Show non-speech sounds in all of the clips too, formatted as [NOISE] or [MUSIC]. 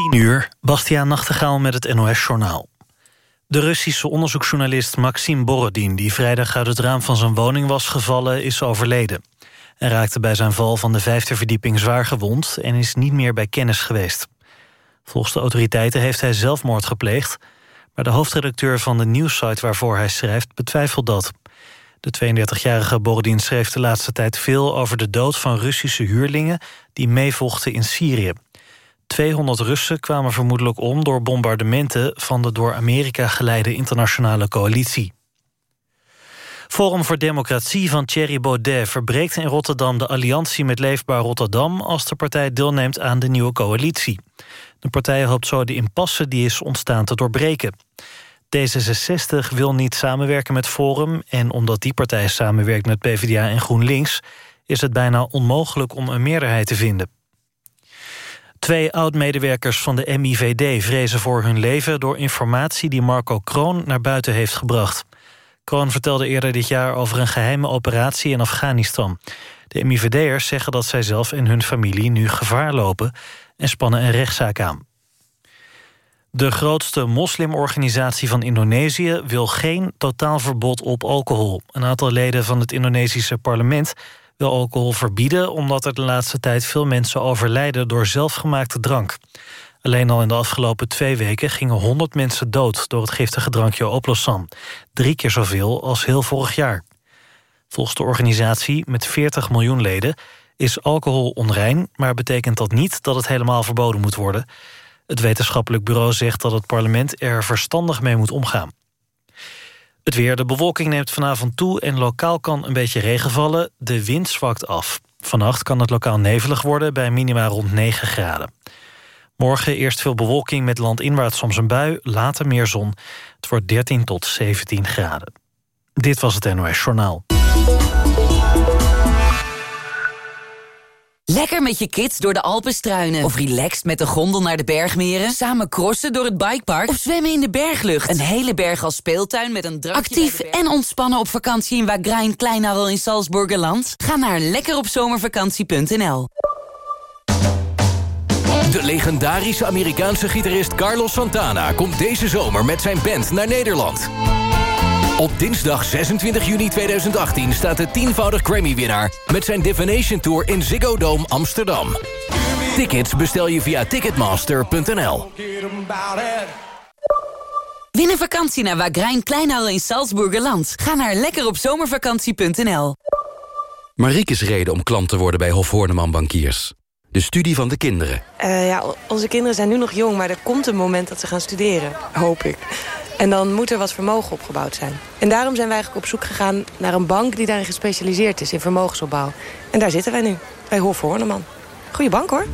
10 uur, Bastiaan Nachtegaal met het NOS-journaal. De Russische onderzoeksjournalist Maxim Borodin... die vrijdag uit het raam van zijn woning was gevallen, is overleden. Hij raakte bij zijn val van de vijfde verdieping zwaar gewond... en is niet meer bij kennis geweest. Volgens de autoriteiten heeft hij zelfmoord gepleegd... maar de hoofdredacteur van de nieuwssite waarvoor hij schrijft betwijfelt dat. De 32-jarige Borodin schreef de laatste tijd veel over de dood van Russische huurlingen... die meevochten in Syrië. 200 Russen kwamen vermoedelijk om door bombardementen... van de door Amerika geleide internationale coalitie. Forum voor Democratie van Thierry Baudet verbreekt in Rotterdam de alliantie met Leefbaar Rotterdam als de partij deelneemt aan de nieuwe coalitie. De partij hoopt zo de impasse die is ontstaan te doorbreken. D66 wil niet samenwerken met Forum en omdat die partij samenwerkt met PvdA en GroenLinks is het bijna onmogelijk om een meerderheid te vinden. Twee oud-medewerkers van de MIVD vrezen voor hun leven... door informatie die Marco Kroon naar buiten heeft gebracht. Kroon vertelde eerder dit jaar over een geheime operatie in Afghanistan. De MIVD'ers zeggen dat zij zelf en hun familie nu gevaar lopen... en spannen een rechtszaak aan. De grootste moslimorganisatie van Indonesië wil geen totaalverbod op alcohol. Een aantal leden van het Indonesische parlement wil alcohol verbieden... omdat er de laatste tijd veel mensen overlijden door zelfgemaakte drank. Alleen al in de afgelopen twee weken gingen 100 mensen dood... door het giftige drankje Oplosan. Drie keer zoveel als heel vorig jaar. Volgens de organisatie, met 40 miljoen leden... is alcohol onrein, maar betekent dat niet dat het helemaal verboden moet worden. Het wetenschappelijk bureau zegt dat het parlement er verstandig mee moet omgaan. Het weer, de bewolking neemt vanavond toe en lokaal kan een beetje regen vallen. De wind zwakt af. Vannacht kan het lokaal nevelig worden bij minima rond 9 graden. Morgen eerst veel bewolking met landinwaarts soms een bui, later meer zon. Het wordt 13 tot 17 graden. Dit was het NOS Journaal. Lekker met je kids door de Alpen struinen. Of relaxed met de gondel naar de bergmeren. Samen crossen door het bikepark. Of zwemmen in de berglucht. Een hele berg als speeltuin met een drankje Actief en ontspannen op vakantie in Wagrain Kleinarel in Salzburgerland. Ga naar lekkeropzomervakantie.nl De legendarische Amerikaanse gitarist Carlos Santana... komt deze zomer met zijn band naar Nederland. Op dinsdag 26 juni 2018 staat de tienvoudig Grammy-winnaar... met zijn Divination Tour in Ziggo Dome Amsterdam. Tickets bestel je via ticketmaster.nl. Win een vakantie naar Wagrain Kleinhal in Salzburgerland. Ga naar lekkeropzomervakantie.nl Mariekes reden om klant te worden bij Hof Horneman Bankiers. De studie van de kinderen. Uh, ja, onze kinderen zijn nu nog jong, maar er komt een moment dat ze gaan studeren. Hoop ik. En dan moet er wat vermogen opgebouwd zijn. En daarom zijn wij eigenlijk op zoek gegaan naar een bank... die daarin gespecialiseerd is in vermogensopbouw. En daar zitten wij nu, bij Hof Horneman. Goeie bank, hoor.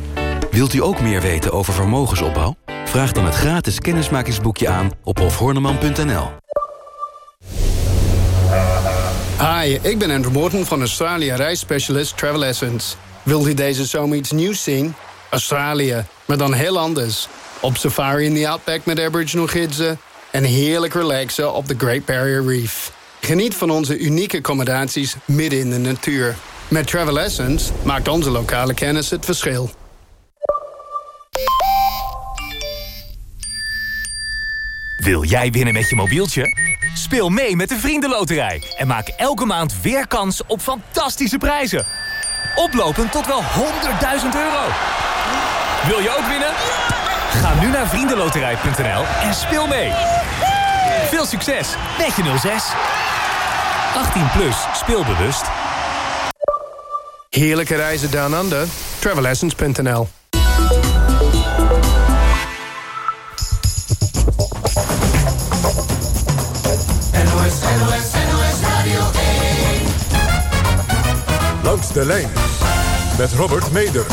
Wilt u ook meer weten over vermogensopbouw? Vraag dan het gratis kennismakingsboekje aan op hofhorneman.nl. Hi, ik ben Andrew Morton van Australië reisspecialist Travel Essence. Wilt u deze zomer iets nieuws zien? Australië, maar dan heel anders. Op safari in the Outback met Aboriginal gidsen en heerlijk relaxen op de Great Barrier Reef. Geniet van onze unieke accommodaties midden in de natuur. Met Travel Essence maakt onze lokale kennis het verschil. Wil jij winnen met je mobieltje? Speel mee met de Vriendenloterij en maak elke maand weer kans op fantastische prijzen. Oplopend tot wel 100.000 euro. Wil je ook winnen? Ga nu naar vriendenloterij.nl en speel mee. Veel succes met je 06. 18 plus, speelbewust. Heerlijke reizen down under. Travelessence.nl NOS, NOS, NOS Radio 1. Langs de lijn met Robert Meder.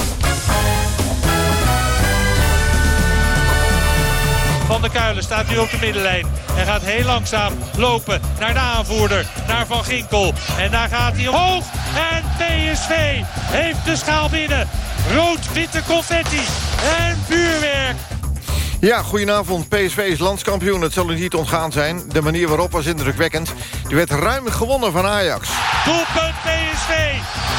Van der Kuilen staat nu op de middenlijn. En gaat heel langzaam lopen naar de aanvoerder. Naar Van Ginkel. En daar gaat hij omhoog. En PSV heeft de schaal binnen. Rood-witte confetti. En vuurwerk. Ja, goedenavond. PSV is landskampioen. Het zal u niet ontgaan zijn. De manier waarop was indrukwekkend. Die werd ruim gewonnen van Ajax. Doelpunt PSV.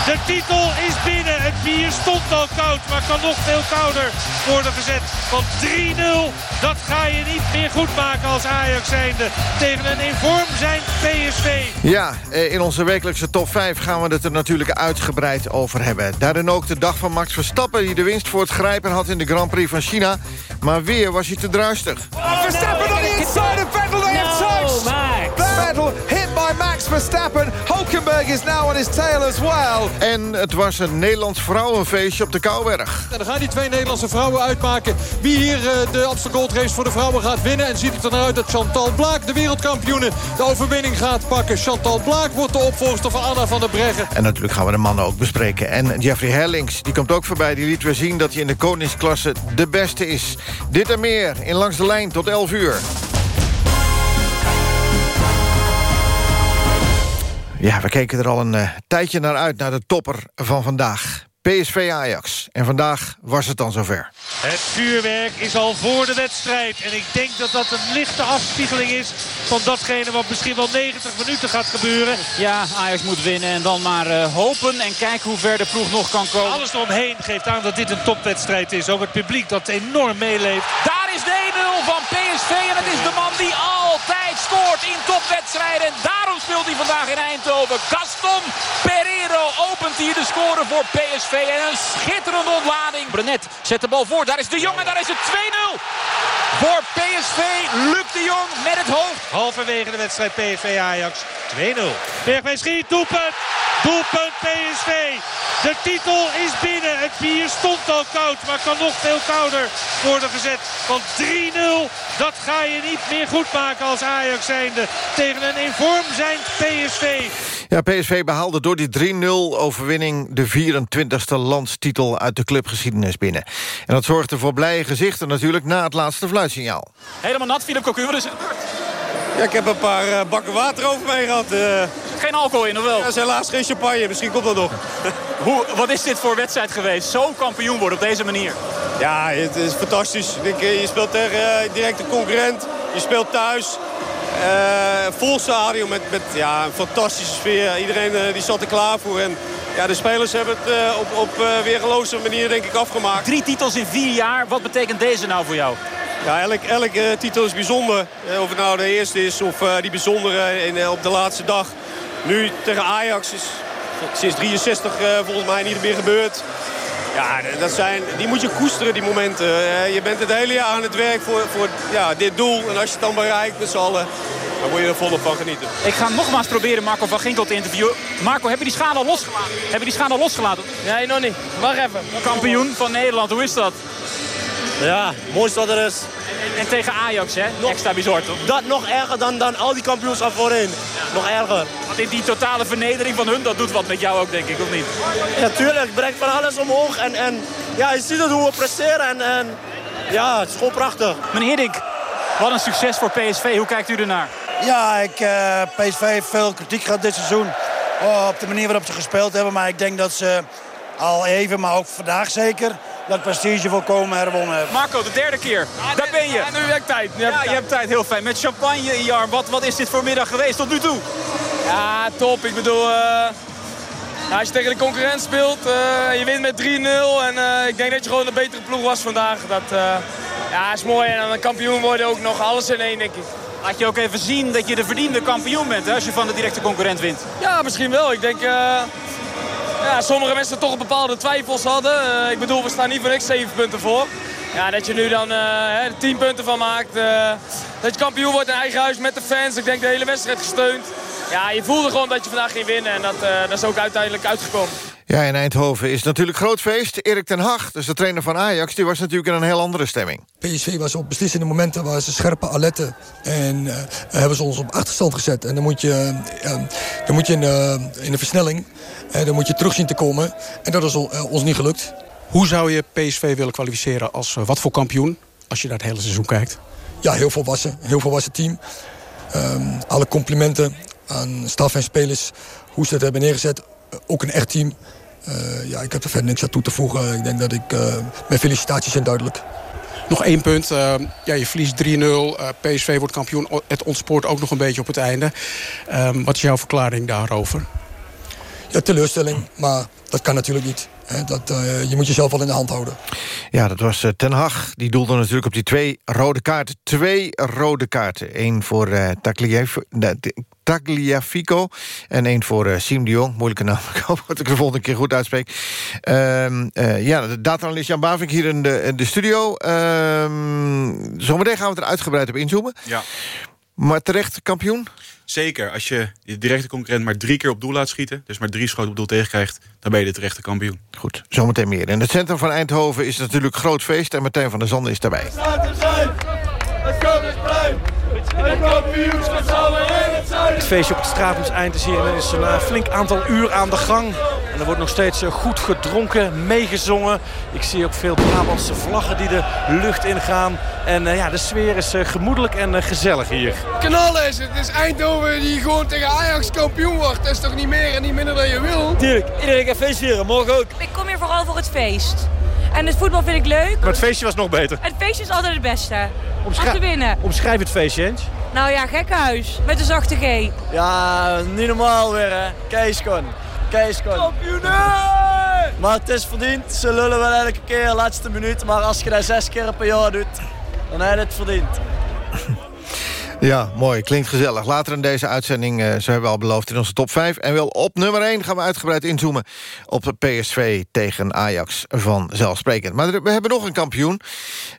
De titel is binnen. Het bier stond al koud, maar kan nog veel kouder worden gezet. Van 3-0, dat ga je niet meer goed maken als Ajax zijnde. Tegen een in vorm zijn PSV. Ja, eh, in onze wekelijkse top 5 gaan we het er natuurlijk uitgebreid over hebben. Daarin ook de dag van Max Verstappen... die de winst voor het grijpen had in de Grand Prix van China. Maar weer was hij te druistig. Verstappen on the inside of Vettel. Have touched. Vettel Max Verstappen. Hulkenberg is now on his tail as well. En het was een Nederlands vrouwenfeestje op de Kouwberg. En dan gaan die twee Nederlandse vrouwen uitmaken... wie hier uh, de Amsterdam Gold Race voor de vrouwen gaat winnen. En ziet het er naar uit dat Chantal Blaak, de wereldkampioene... de overwinning gaat pakken. Chantal Blaak wordt de opvolgster van Anna van der Breggen. En natuurlijk gaan we de mannen ook bespreken. En Jeffrey Herlings, die komt ook voorbij. Die liet weer zien dat hij in de koningsklasse de beste is. Dit en meer in Langs de Lijn tot 11 uur. Ja, we keken er al een uh, tijdje naar uit, naar de topper van vandaag. PSV Ajax. En vandaag was het dan zover. Het vuurwerk is al voor de wedstrijd. En ik denk dat dat een lichte afspiegeling is van datgene wat misschien wel 90 minuten gaat gebeuren. Ja, Ajax moet winnen en dan maar uh, hopen en kijken hoe ver de ploeg nog kan komen. Alles eromheen geeft aan dat dit een topwedstrijd is. Ook het publiek dat enorm meeleeft. Daar is de 1-0 van PSV en het is de man die altijd scoort in topwedstrijden. Daarom speelt hij vandaag in Eindhoven. Gaston Pereiro opent hier de score voor PSV. En een schitterende ontlading. Brenet zet de bal voor. Daar is de Jong en daar is het 2-0. Voor PSV Luc de Jong met het hoofd. Halverwege de wedstrijd PSV Ajax 2-0. Bergwijn schiet, doelpunt. Doelpunt PSV. De titel is binnen. Het bier stond al koud, maar kan nog veel kouder worden gezet. Want 3-0, dat ga je niet meer goed maken als Ajax zijnde. Tegen een in vorm zijn PSV. Ja, PSV behaalde door die 3-0 overwinning... de 24e landstitel uit de clubgeschiedenis binnen. En dat zorgde voor blije gezichten natuurlijk na het laatste fluitsignaal. Helemaal nat, Philip Cocu. Wat is het ja, ik heb een paar uh, bakken water over mij gehad. Uh... Geen alcohol in, of wel? Ja, is helaas geen champagne. Misschien komt dat nog. [LAUGHS] Hoe, wat is dit voor wedstrijd geweest? Zo kampioen worden op deze manier. Ja, het is fantastisch. Ik, je speelt tegen uh, directe concurrent. Je speelt thuis. Vol stadion met, met ja, een fantastische sfeer. Iedereen die zat er klaar voor. En ja, de spelers hebben het op, op weergeloze manier denk ik afgemaakt. Drie titels in vier jaar. Wat betekent deze nou voor jou? Ja, elk, elke titel is bijzonder. Of het nou de eerste is of uh, die bijzondere in, op de laatste dag. Nu tegen Ajax is sinds 63 uh, volgens mij niet meer gebeurd. Ja, dat zijn, die moet je koesteren, die momenten. Je bent het hele jaar aan het werk voor, voor ja, dit doel. En als je het dan bereikt met z'n allen, dan moet je er volop van genieten. Ik ga nogmaals proberen Marco van Ginkel te interviewen. Marco, heb je die schade al losgelaten? Heb je die schade al losgelaten? Nee, nog niet. Wacht even. Kampioen van Nederland, hoe is dat? Ja, mooiste wat er is. En, en tegen Ajax, hè? Nog, Extra bizar, toch? Dat nog erger dan, dan al die kampioenschap voorheen. Nog erger. Want die, die totale vernedering van hun, dat doet wat met jou ook, denk ik, of niet? Ja, tuurlijk. Het brengt van alles omhoog. En, en ja, je ziet het hoe we presteren. En, en ja, het is gewoon prachtig. Meneer Hiddink, wat een succes voor PSV. Hoe kijkt u ernaar? Ja, ik, uh, PSV heeft veel kritiek gehad dit seizoen. Oh, op de manier waarop ze gespeeld hebben. Maar ik denk dat ze al even, maar ook vandaag zeker dat prestige volkomen herwonnen hebben. Marco, de derde keer. Daar ben je. Ja, nu heb ik tijd. Nu heb ja, tijd. je hebt tijd. Heel fijn. Met champagne in je arm. Wat, wat is dit voor middag geweest tot nu toe? Ja, top. Ik bedoel... Uh, als je tegen de concurrent speelt, uh, je wint met 3-0. En uh, ik denk dat je gewoon een betere ploeg was vandaag. Dat ja, is mooi. En dan een kampioen worden ook nog alles in één, denk ik. Laat je ook even zien dat je de verdiende kampioen bent hè, als je van de directe concurrent wint. Ja, misschien wel. Ik denk ja, sommige mensen toch bepaalde twijfels hadden. Uh, ik bedoel, we staan niet voor niks 7 punten voor. Ja, dat je nu dan uh, 10 punten van maakt. Uh, dat je kampioen wordt in eigen huis met de fans. Ik denk de hele wedstrijd gesteund. Ja, je voelde gewoon dat je vandaag ging winnen. En dat, dat is ook uiteindelijk uitgekomen. Ja, in Eindhoven is natuurlijk groot feest. Erik ten Hag, dus de trainer van Ajax, die was natuurlijk in een heel andere stemming. PSV was op beslissende momenten waar ze scherpe aletten. En uh, hebben ze ons op achterstand gezet. En dan moet je, uh, dan moet je in, uh, in de versnelling dan moet je terug zien te komen. En dat is ons niet gelukt. Hoe zou je PSV willen kwalificeren als wat voor kampioen? Als je naar het hele seizoen kijkt. Ja, heel volwassen. Heel volwassen team. Um, alle complimenten aan staf en spelers. Hoe ze het hebben neergezet. Ook een echt team. Uh, ja, ik heb er verder niks aan toe te voegen. Ik denk dat ik... Uh, mijn felicitaties zijn duidelijk. Nog één punt. Uh, ja, je verliest 3-0. Uh, PSV wordt kampioen. Het ontspoort ook nog een beetje op het einde. Wat is jouw verklaring daarover? Ja, teleurstelling. Maar dat kan natuurlijk niet. Dat, uh, je moet jezelf wel in de hand houden. Ja, dat was uh, Ten Hag. Die doelde natuurlijk op die twee rode kaarten. Twee rode kaarten. Eén voor uh, Tagliafico en één voor uh, Siem de Jong. Moeilijke naam, [LAUGHS] ik hoop dat ik de volgende keer goed uitspreek. Uh, ja, de data-analyst Jan Bavink hier in de, in de studio. Ehm, zometeen gaan we er uitgebreid op inzoomen. Ja. Maar terecht kampioen? Zeker. Als je je directe concurrent maar drie keer op doel laat schieten... dus maar drie schoten op doel tegenkrijgt... dan ben je de terechte kampioen. Goed, zometeen meer. In het centrum van Eindhoven is het natuurlijk groot feest... en Martijn van der Zanden is daarbij. Het feestje op het Stratumseind is hier is een flink aantal uur aan de gang. En er wordt nog steeds goed gedronken, meegezongen. Ik zie ook veel Brabantse vlaggen die de lucht ingaan. En uh, ja, de sfeer is uh, gemoedelijk en uh, gezellig hier. Knallen is het. Het is Eindhoven die gewoon tegen Ajax kampioen wordt. Dat is toch niet meer en niet minder dan je wil? Tuurlijk, iedereen gaat feestvieren. Morgen ook. Ik kom hier vooral voor het feest. En het voetbal vind ik leuk. Maar het feestje was nog beter. Het feestje is altijd het beste. Omschrijf, Om te winnen. Omschrijf het feestje eens. Nou ja, gekkenhuis. Met een zachte G. Ja, niet normaal weer hè. Keiskon. Keiskon. Kampioenen! Maar het is verdiend. Ze lullen wel elke keer, laatste minuut. Maar als je dat zes keer per jaar doet, dan heb je het verdiend. Ja, mooi. Klinkt gezellig. Later in deze uitzending, uh, zo hebben we al beloofd, in onze top 5. En wel op nummer 1 gaan we uitgebreid inzoomen op de PSV tegen Ajax vanzelfsprekend. Maar we hebben nog een kampioen.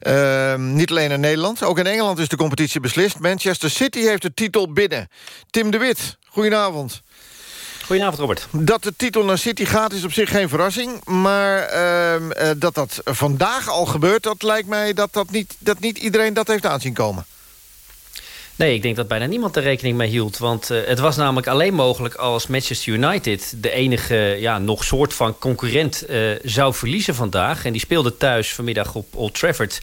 Uh, niet alleen in Nederland, ook in Engeland is de competitie beslist. Manchester City heeft de titel binnen. Tim de Wit, goedenavond. Goedenavond, Robert. Dat de titel naar City gaat is op zich geen verrassing. Maar uh, dat dat vandaag al gebeurt, dat lijkt mij dat, dat, niet, dat niet iedereen dat heeft aanzien komen. Nee, ik denk dat bijna niemand er rekening mee hield. Want uh, het was namelijk alleen mogelijk als Manchester United... de enige ja, nog soort van concurrent uh, zou verliezen vandaag. En die speelde thuis vanmiddag op Old Trafford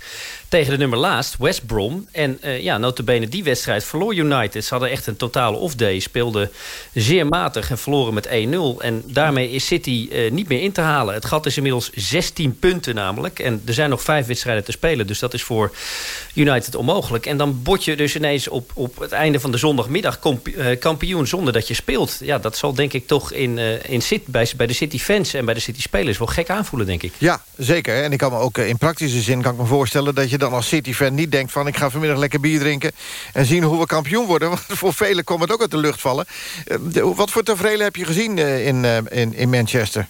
tegen de nummer laatst, West Brom. En uh, ja, notabene die wedstrijd verloor United. Ze hadden echt een totale off-day. Speelden zeer matig en verloren met 1-0. En daarmee is City uh, niet meer in te halen. Het gat is inmiddels 16 punten namelijk. En er zijn nog vijf wedstrijden te spelen. Dus dat is voor United onmogelijk. En dan bot je dus ineens op, op het einde van de zondagmiddag uh, kampioen zonder dat je speelt. Ja, dat zal denk ik toch in, in City, bij, bij de City-fans en bij de City-spelers wel gek aanvoelen, denk ik. Ja, zeker. En ik kan me ook in praktische zin kan ik me voorstellen... dat je dan als City-fan niet denkt van... ik ga vanmiddag lekker bier drinken en zien hoe we kampioen worden. [LAUGHS] Want voor velen komt het ook uit de lucht vallen. Wat voor tevreden heb je gezien in, in, in Manchester?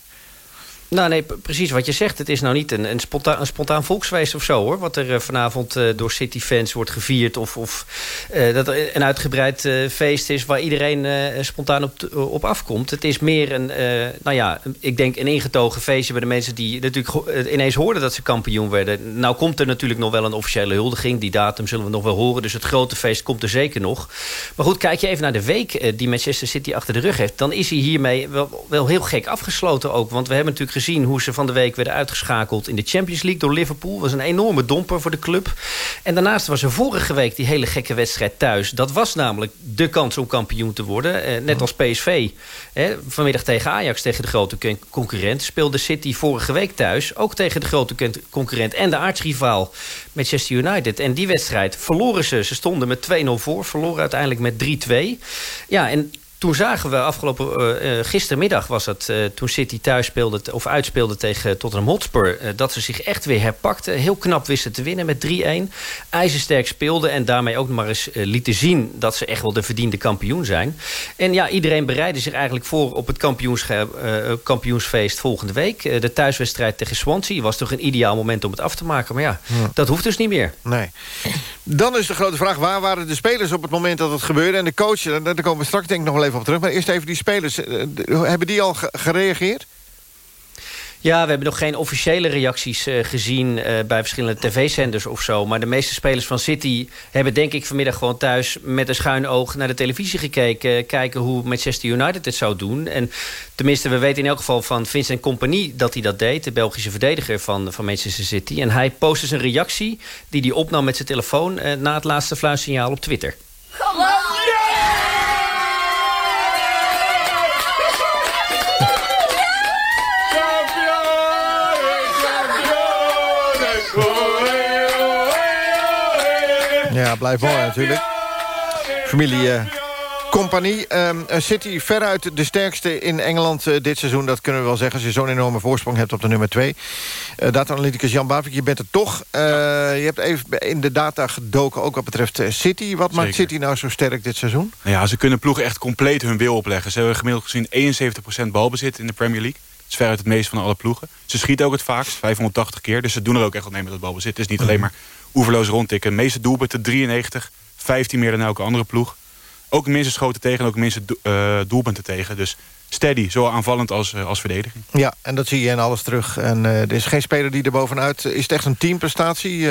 Nou nee, precies wat je zegt. Het is nou niet een, een, spontaan, een spontaan volksfeest of zo hoor. Wat er uh, vanavond uh, door City-fans wordt gevierd. Of, of uh, dat er een uitgebreid feest is waar iedereen spontaan op, op afkomt. Het is meer een, nou ja, ik denk een ingetogen feestje bij de mensen die natuurlijk ineens hoorden dat ze kampioen werden. Nou komt er natuurlijk nog wel een officiële huldiging. Die datum zullen we nog wel horen. Dus het grote feest komt er zeker nog. Maar goed, kijk je even naar de week die Manchester City achter de rug heeft. Dan is hij hiermee wel, wel heel gek afgesloten ook. Want we hebben natuurlijk gezien hoe ze van de week werden uitgeschakeld in de Champions League door Liverpool. Was een enorme domper voor de club. En daarnaast was er vorige week die hele gekke wedstrijd thuis. Dat was namelijk de kans om kampioen te worden. Eh, net als PSV. Vanmiddag tegen Ajax, tegen de grote concurrent. Speelde City vorige week thuis. Ook tegen de grote concurrent en de aartsrivaal Manchester United. En die wedstrijd verloren ze. Ze stonden met 2-0 voor. Verloren uiteindelijk met 3-2. Ja, en toen zagen we afgelopen uh, gistermiddag was het uh, toen City thuis speelde of uitspeelde tegen Tottenham Hotspur dat ze zich echt weer herpakten, heel knap wisten te winnen met 3-1, ijzersterk speelden en daarmee ook nog maar eens lieten zien dat ze echt wel de verdiende kampioen zijn. En ja, iedereen bereidde zich eigenlijk voor op het kampioensfeest volgende week. de thuiswedstrijd tegen Swansea was toch een ideaal moment om het af te maken, maar ja, ja. dat hoeft dus niet meer. Nee. Dan is de grote vraag, waar waren de spelers op het moment dat het gebeurde en de coach, daar komen we straks denk ik nog wel even op terug. Maar eerst even die spelers. Hebben die al gereageerd? Ja, we hebben nog geen officiële reacties uh, gezien uh, bij verschillende tv-zenders of zo. Maar de meeste spelers van City hebben denk ik vanmiddag gewoon thuis... met een schuin oog naar de televisie gekeken. Kijken hoe Manchester United het zou doen. En tenminste, we weten in elk geval van Vincent Compagnie dat hij dat deed. De Belgische verdediger van, van Manchester City. En hij postte zijn reactie die hij opnam met zijn telefoon... Uh, na het laatste fluitsignaal op Twitter. Ja, blijft mooi natuurlijk. Familie uh, Compagnie. Ehm, City veruit de sterkste in Engeland uh, dit seizoen. Dat kunnen we wel zeggen als je zo'n enorme voorsprong hebt op de nummer 2. Uh, data-analyticus Jan Bavik, je bent er toch. je hebt even in de data gedoken ook wat betreft City. Wat maakt City nou zo sterk dit seizoen? Nou ja, ze kunnen ploegen echt compleet hun wil opleggen. Ze hebben gemiddeld gezien 71% balbezit in de Premier League. Het is veruit het meest van alle ploegen. Ze schieten ook het vaakst, 580 keer. Dus ze doen er ook echt wat mee met het balbezit. Het is niet alleen maar oeverloos rondtikken. De meeste doelpunten 93, 15 meer dan elke andere ploeg. Ook minste schoten tegen en ook minste uh, doelpunten tegen. Dus steady, zowel aanvallend als, uh, als verdediging. Ja, en dat zie je in alles terug. En uh, er is geen speler die er bovenuit... Is het echt een teamprestatie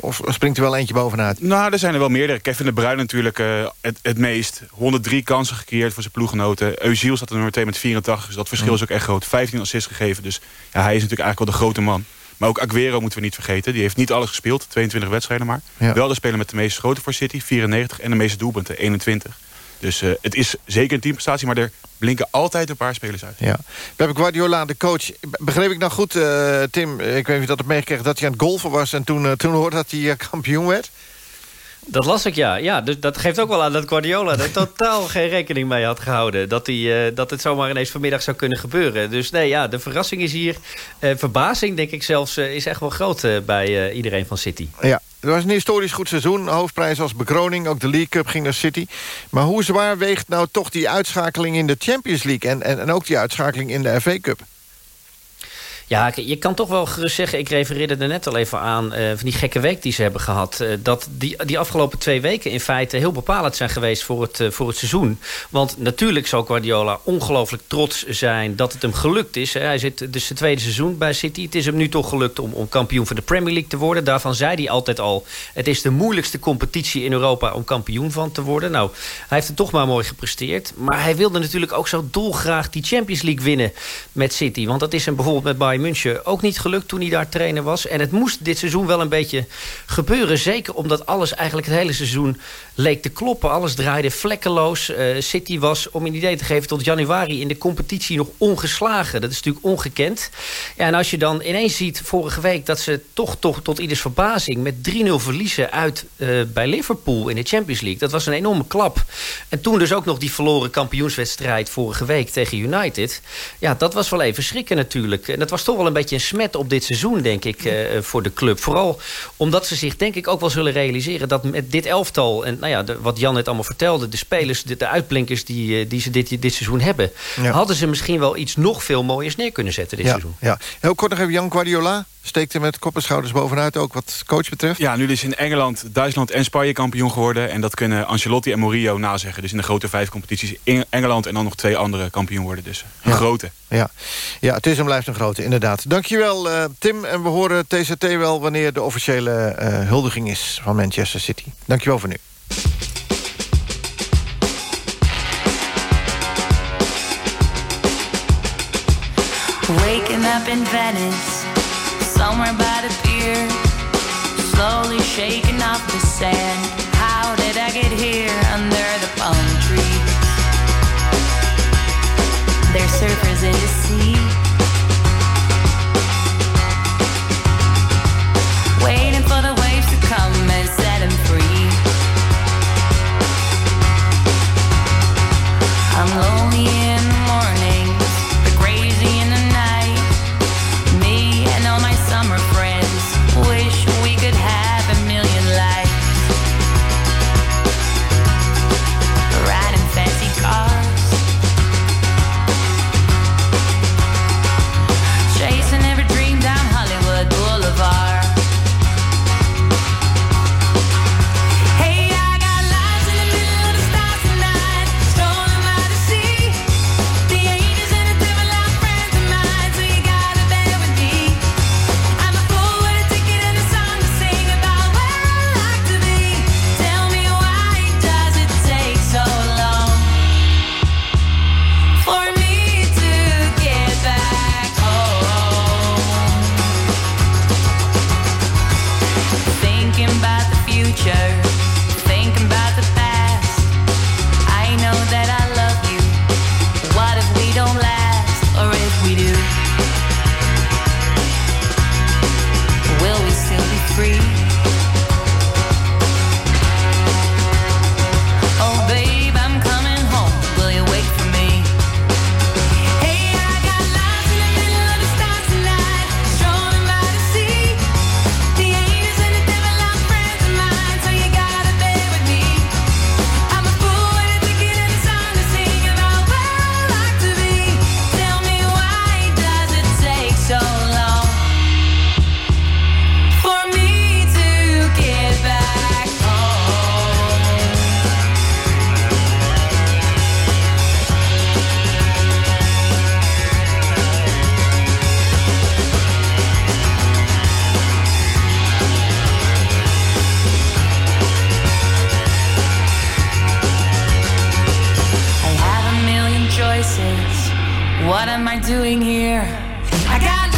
of springt er wel eentje bovenuit? Nou, er zijn er wel meerdere. Kevin de Bruyne natuurlijk het, het meest. 103 kansen gecreëerd voor zijn ploeggenoten. Eusiel staat er nummer 2 met 84, dus dat verschil mm. is ook echt groot. 15 assists gegeven, dus ja, hij is natuurlijk eigenlijk wel de grote man. Maar ook Aguero moeten we niet vergeten. Die heeft niet alles gespeeld, 22 wedstrijden maar. Wel de speler met de meeste schoten voor City, 94. En de meeste doelpunten, 21. Dus uh, het is zeker een teamprestatie, maar er blinken altijd een paar spelers uit. Ja. We hebben Guardiola, de coach. Begreep ik nou goed, uh, Tim, ik weet niet of je dat hebt meegekregen... dat hij aan het golfen was en toen, uh, toen hoorde dat hij kampioen werd? Dat las ik, ja. ja. Dus dat geeft ook wel aan dat Guardiola er [LAUGHS] totaal geen rekening mee had gehouden. Dat, hij, uh, dat het zomaar ineens vanmiddag zou kunnen gebeuren. Dus nee, ja, de verrassing is hier. Uh, verbazing, denk ik zelfs, uh, is echt wel groot bij iedereen van City. Ja, het was een historisch goed seizoen. Hoofdprijs als bekroning. Ook de League Cup ging naar City. Maar hoe zwaar weegt nou toch die uitschakeling in de Champions League... en, en, en ook die uitschakeling in de FA Cup? Ja, je kan toch wel gerust zeggen... ik refereerde er net al even aan... Uh, van die gekke week die ze hebben gehad... Uh, dat die, die afgelopen twee weken in feite heel bepalend zijn geweest... voor het, uh, voor het seizoen. Want natuurlijk zal Guardiola ongelooflijk trots zijn... dat het hem gelukt is. Hij zit dus zijn tweede seizoen bij City. Het is hem nu toch gelukt om, om kampioen van de Premier League te worden. Daarvan zei hij altijd al... het is de moeilijkste competitie in Europa om kampioen van te worden. Nou, hij heeft het toch maar mooi gepresteerd. Maar hij wilde natuurlijk ook zo dolgraag die Champions League winnen met City. Want dat is hem bijvoorbeeld met Bayern München ook niet gelukt toen hij daar trainer was. En het moest dit seizoen wel een beetje gebeuren. Zeker omdat alles eigenlijk het hele seizoen leek te kloppen. Alles draaide vlekkeloos. Uh, City was, om een idee te geven, tot januari in de competitie nog ongeslagen. Dat is natuurlijk ongekend. Ja, en als je dan ineens ziet vorige week dat ze toch, toch tot ieders verbazing... met 3-0 verliezen uit uh, bij Liverpool in de Champions League. Dat was een enorme klap. En toen dus ook nog die verloren kampioenswedstrijd vorige week tegen United. Ja, dat was wel even schrikken natuurlijk. En dat was toch wel een beetje een smet op dit seizoen, denk ik, uh, voor de club. Vooral omdat ze zich, denk ik, ook wel zullen realiseren... dat met dit elftal, en nou ja, de, wat Jan net allemaal vertelde... de spelers, de, de uitblinkers die, die ze dit, dit seizoen hebben... hadden ze misschien wel iets nog veel mooiers neer kunnen zetten dit ja, seizoen. Ja. Heel kort nog even Jan Guardiola. Steekt er met kop en schouders bovenuit, ook wat coach betreft? Ja, nu is in Engeland, Duitsland en Spanje kampioen geworden. En dat kunnen Ancelotti en Mourinho nazeggen. Dus in de grote vijf competities in Engeland en dan nog twee andere kampioen worden. Dus een ja. grote. Ja. ja, het is en blijft een grote, inderdaad. Dankjewel, uh, Tim. En we horen TCT wel wanneer de officiële uh, huldiging is van Manchester City. Dankjewel voor nu. Waking up in Venice, somewhere by the pier, slowly shaking off the sand. How did I get here under the palm surfers in the sea, what am I doing here? I got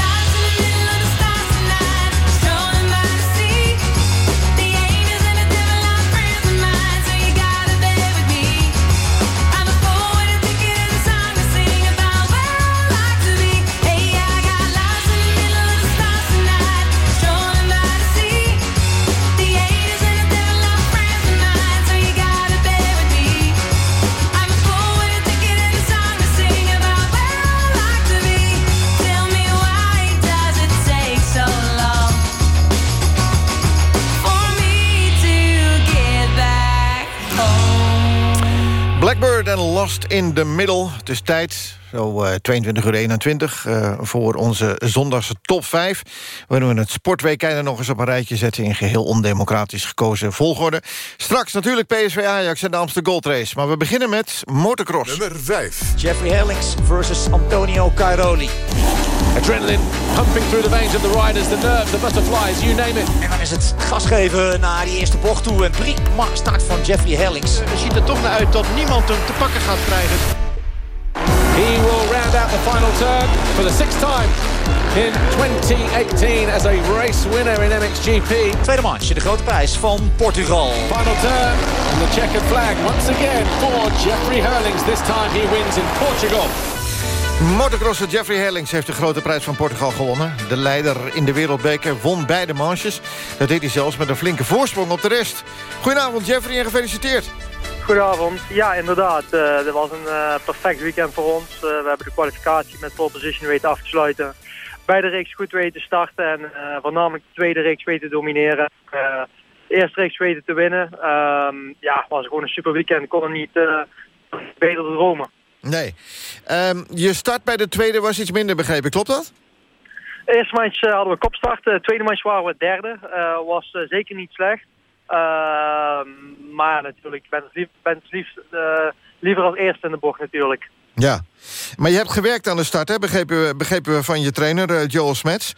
Lost in the Middle. Het is tijd, zo eh 22 uur 21, eh, voor onze zondagse top 5. Waarin we het sportweek er nog eens op een rijtje zetten... in geheel ondemocratisch gekozen volgorde. Straks natuurlijk PSV Ajax en de Amsterdam Gold Race. Maar we beginnen met motocross. Nummer 5. Jeffrey Herlings versus Antonio Cairoli. Adrenaline pumping through the veins of the riders, the nerves, the butterflies, you name it. En dan is het gas geven naar die eerste bocht toe. Een prima start van Jeffrey Herlings. Het ziet er toch naar uit dat niemand hem te pakken gaat krijgen. He will round out the final turn for the sixth time in 2018 as a race winner in MXGP. Tweede manche, de grote prijs van Portugal. Final turn and the checkered flag once again for Jeffrey Hurlings. This time he wins in Portugal. Motocrosser Jeffrey Herlings heeft de grote prijs van Portugal gewonnen. De leider in de wereldbeker won beide manches. Dat deed hij zelfs met een flinke voorsprong op de rest. Goedenavond Jeffrey en gefeliciteerd. Goedenavond. Ja, inderdaad. Uh, was een uh, perfect weekend voor ons. Uh, we hebben de kwalificatie met pole position weten af te sluiten. Beide reeks goed weten te starten en voornamelijk de tweede reeks weten te domineren. de eerste reeks weten te winnen. Um, ja, was gewoon een super weekend. Ik kon er niet beter dromen. Nee. Um, je start bij de tweede was iets minder begrepen, klopt dat? Eerste match hadden we kopstart. De tweede match waren we derde. was zeker niet slecht. Uh, maar natuurlijk, ik ben het, lief, ben het liefst, uh, liever als eerste in de bocht natuurlijk. Ja, maar je hebt gewerkt aan de start, hè? Begrepen, we, begrepen we van je trainer, uh, Joel Smets.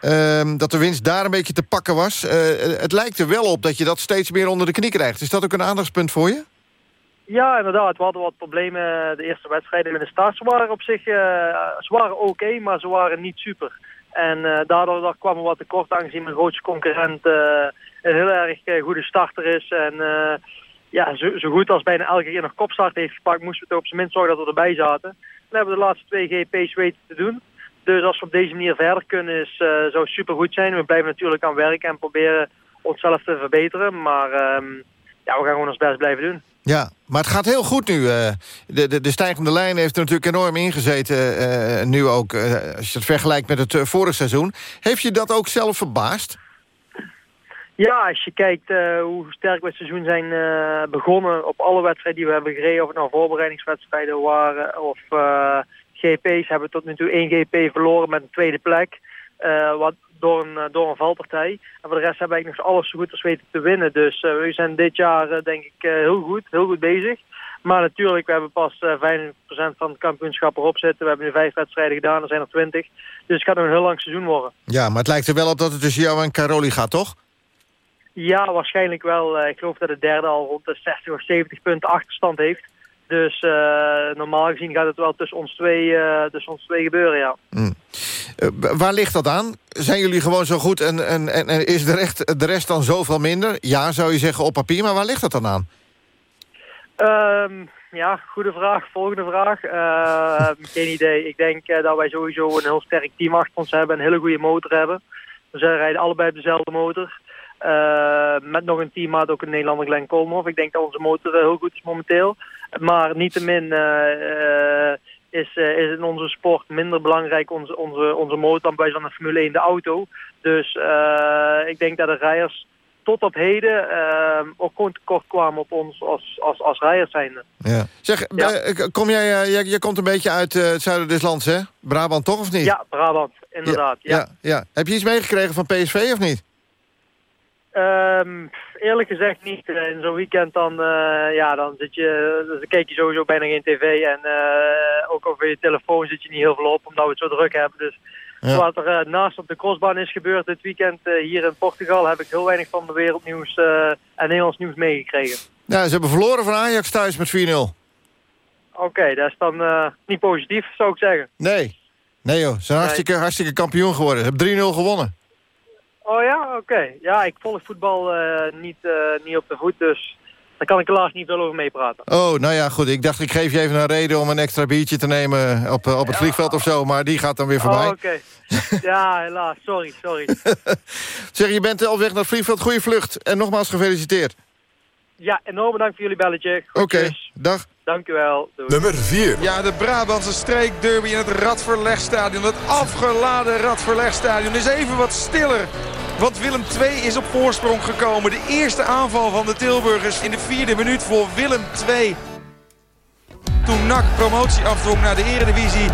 Ehm, dat de winst daar een beetje te pakken was. Eh, het lijkt er wel op dat je dat steeds meer onder de knie krijgt. Is dat ook een aandachtspunt voor je? Ja, inderdaad. We hadden wat problemen de eerste wedstrijden met de start. Ze waren op zich waren oké, maar ze waren niet super. En daardoor kwamen we wat tekort aangezien mijn grootste concurrent een heel erg uh, goede starter is. En uh, ja, zo, zo, goed als bijna elke keer nog kopstart heeft gepakt, moesten we toch op zijn minst zorgen dat we erbij zaten. En hebben we de laatste twee GP's weten te doen. Dus als we op deze manier verder kunnen, is, uh, zou het super goed zijn. We blijven natuurlijk aan werken en proberen onszelf te verbeteren. Maar um, ja, we gaan gewoon ons best blijven doen. Ja, maar het gaat heel goed nu. De, de, de stijgende lijn heeft er natuurlijk enorm ingezeten. Uh, nu ook, uh, als je het vergelijkt met het uh, vorig seizoen. Heeft je dat ook zelf verbaasd? Ja, als je kijkt hoe sterk we het seizoen zijn begonnen op alle wedstrijden die we hebben gereden, of het nou voorbereidingswedstrijden waren of GP's, hebben we tot nu toe één GP verloren met een tweede plek. wat door een, door een valpartij. En voor de rest hebben we eigenlijk nog alles zo goed als weten te winnen. Dus we zijn dit jaar denk ik heel goed, heel goed bezig. Maar natuurlijk, we hebben pas 25% van het kampioenschap erop zitten. We hebben nu vijf wedstrijden gedaan, er zijn er 20. Dus het gaat nog een heel lang seizoen worden. Ja, maar het lijkt er wel op dat het tussen jou en Caroli gaat, toch? Ja, waarschijnlijk wel. Ik geloof dat de derde al rond de 60 of 70 punten achterstand heeft. Dus uh, normaal gezien gaat het wel tussen ons twee, uh, tussen ons twee gebeuren, ja. Mm. Waar ligt dat aan? Zijn jullie gewoon zo goed en, en, en, is de, de rest dan zoveel minder? Ja, zou je zeggen op papier, maar waar ligt dat dan aan? Um, ja, goede vraag. Volgende vraag. [LAUGHS] geen idee. Ik denk dat wij sowieso een heel sterk team achter ons hebben. Een hele goede motor hebben. We zijn rijden allebei op dezelfde motor. Uh, met nog een teammaat, ook een Nederlander Glenn Kolmhoff. Ik denk dat onze motor uh, heel goed is momenteel. Maar niettemin uh, is, is in onze sport minder belangrijk onze, onze, onze motor dan bij zo'n Formule 1 de auto. Dus ik denk dat de rijders tot op heden ook gewoon tekort kwamen op ons als, als, als rijders zijnde. Ja. Zeg, ja. kom jij, jij, jij komt een beetje uit het zuiden des lands, hè? Brabant toch of niet? Ja, Brabant, inderdaad. Ja, ja. ja. Heb je iets meegekregen van PSV of niet? Um, eerlijk gezegd niet. In zo'n weekend dan, uh, ja, dan, zit je, dan kijk je sowieso bijna geen tv. En uh, ook over je telefoon zit je niet heel veel op, omdat we het zo druk hebben. Dus ja. wat er uh, naast op de crossbaan is gebeurd dit weekend hier in Portugal... heb ik heel weinig van de wereldnieuws en Nederlands nieuws meegekregen. Ja, ze hebben verloren van Ajax thuis met 4-0. Oké, okay, dat is dan niet positief, zou ik zeggen. Nee. Nee joh, ze zijn hartstikke, hartstikke kampioen geworden. Ze hebben 3-0 gewonnen. Oh ja, oké. Ja, ik volg voetbal eh, niet, eh, niet op de voet, dus daar kan ik helaas niet veel over meepraten. Oh, nou ja, goed. Ik dacht, ik geef je even een reden om een extra biertje te nemen op, eh, op het vliegveld of zo. Maar die gaat dan weer voorbij. Oh, oké. ja, helaas. Sorry, sorry. [LAUGHS] Zeg, je bent op weg naar het vliegveld. Goeie vlucht. En nogmaals gefeliciteerd. Ja, enorm bedankt voor jullie belletje. Oké, dag. Dank u wel. Doei. Nummer 4. Ja, de Brabantse streekderby in het Radverlegstadion. Het afgeladen Radverlegstadion is even wat stiller. Want Willem II is op voorsprong gekomen. De eerste aanval van de Tilburgers in de vierde minuut voor Willem II. Toen NAC promotie afdwong naar de eredivisie...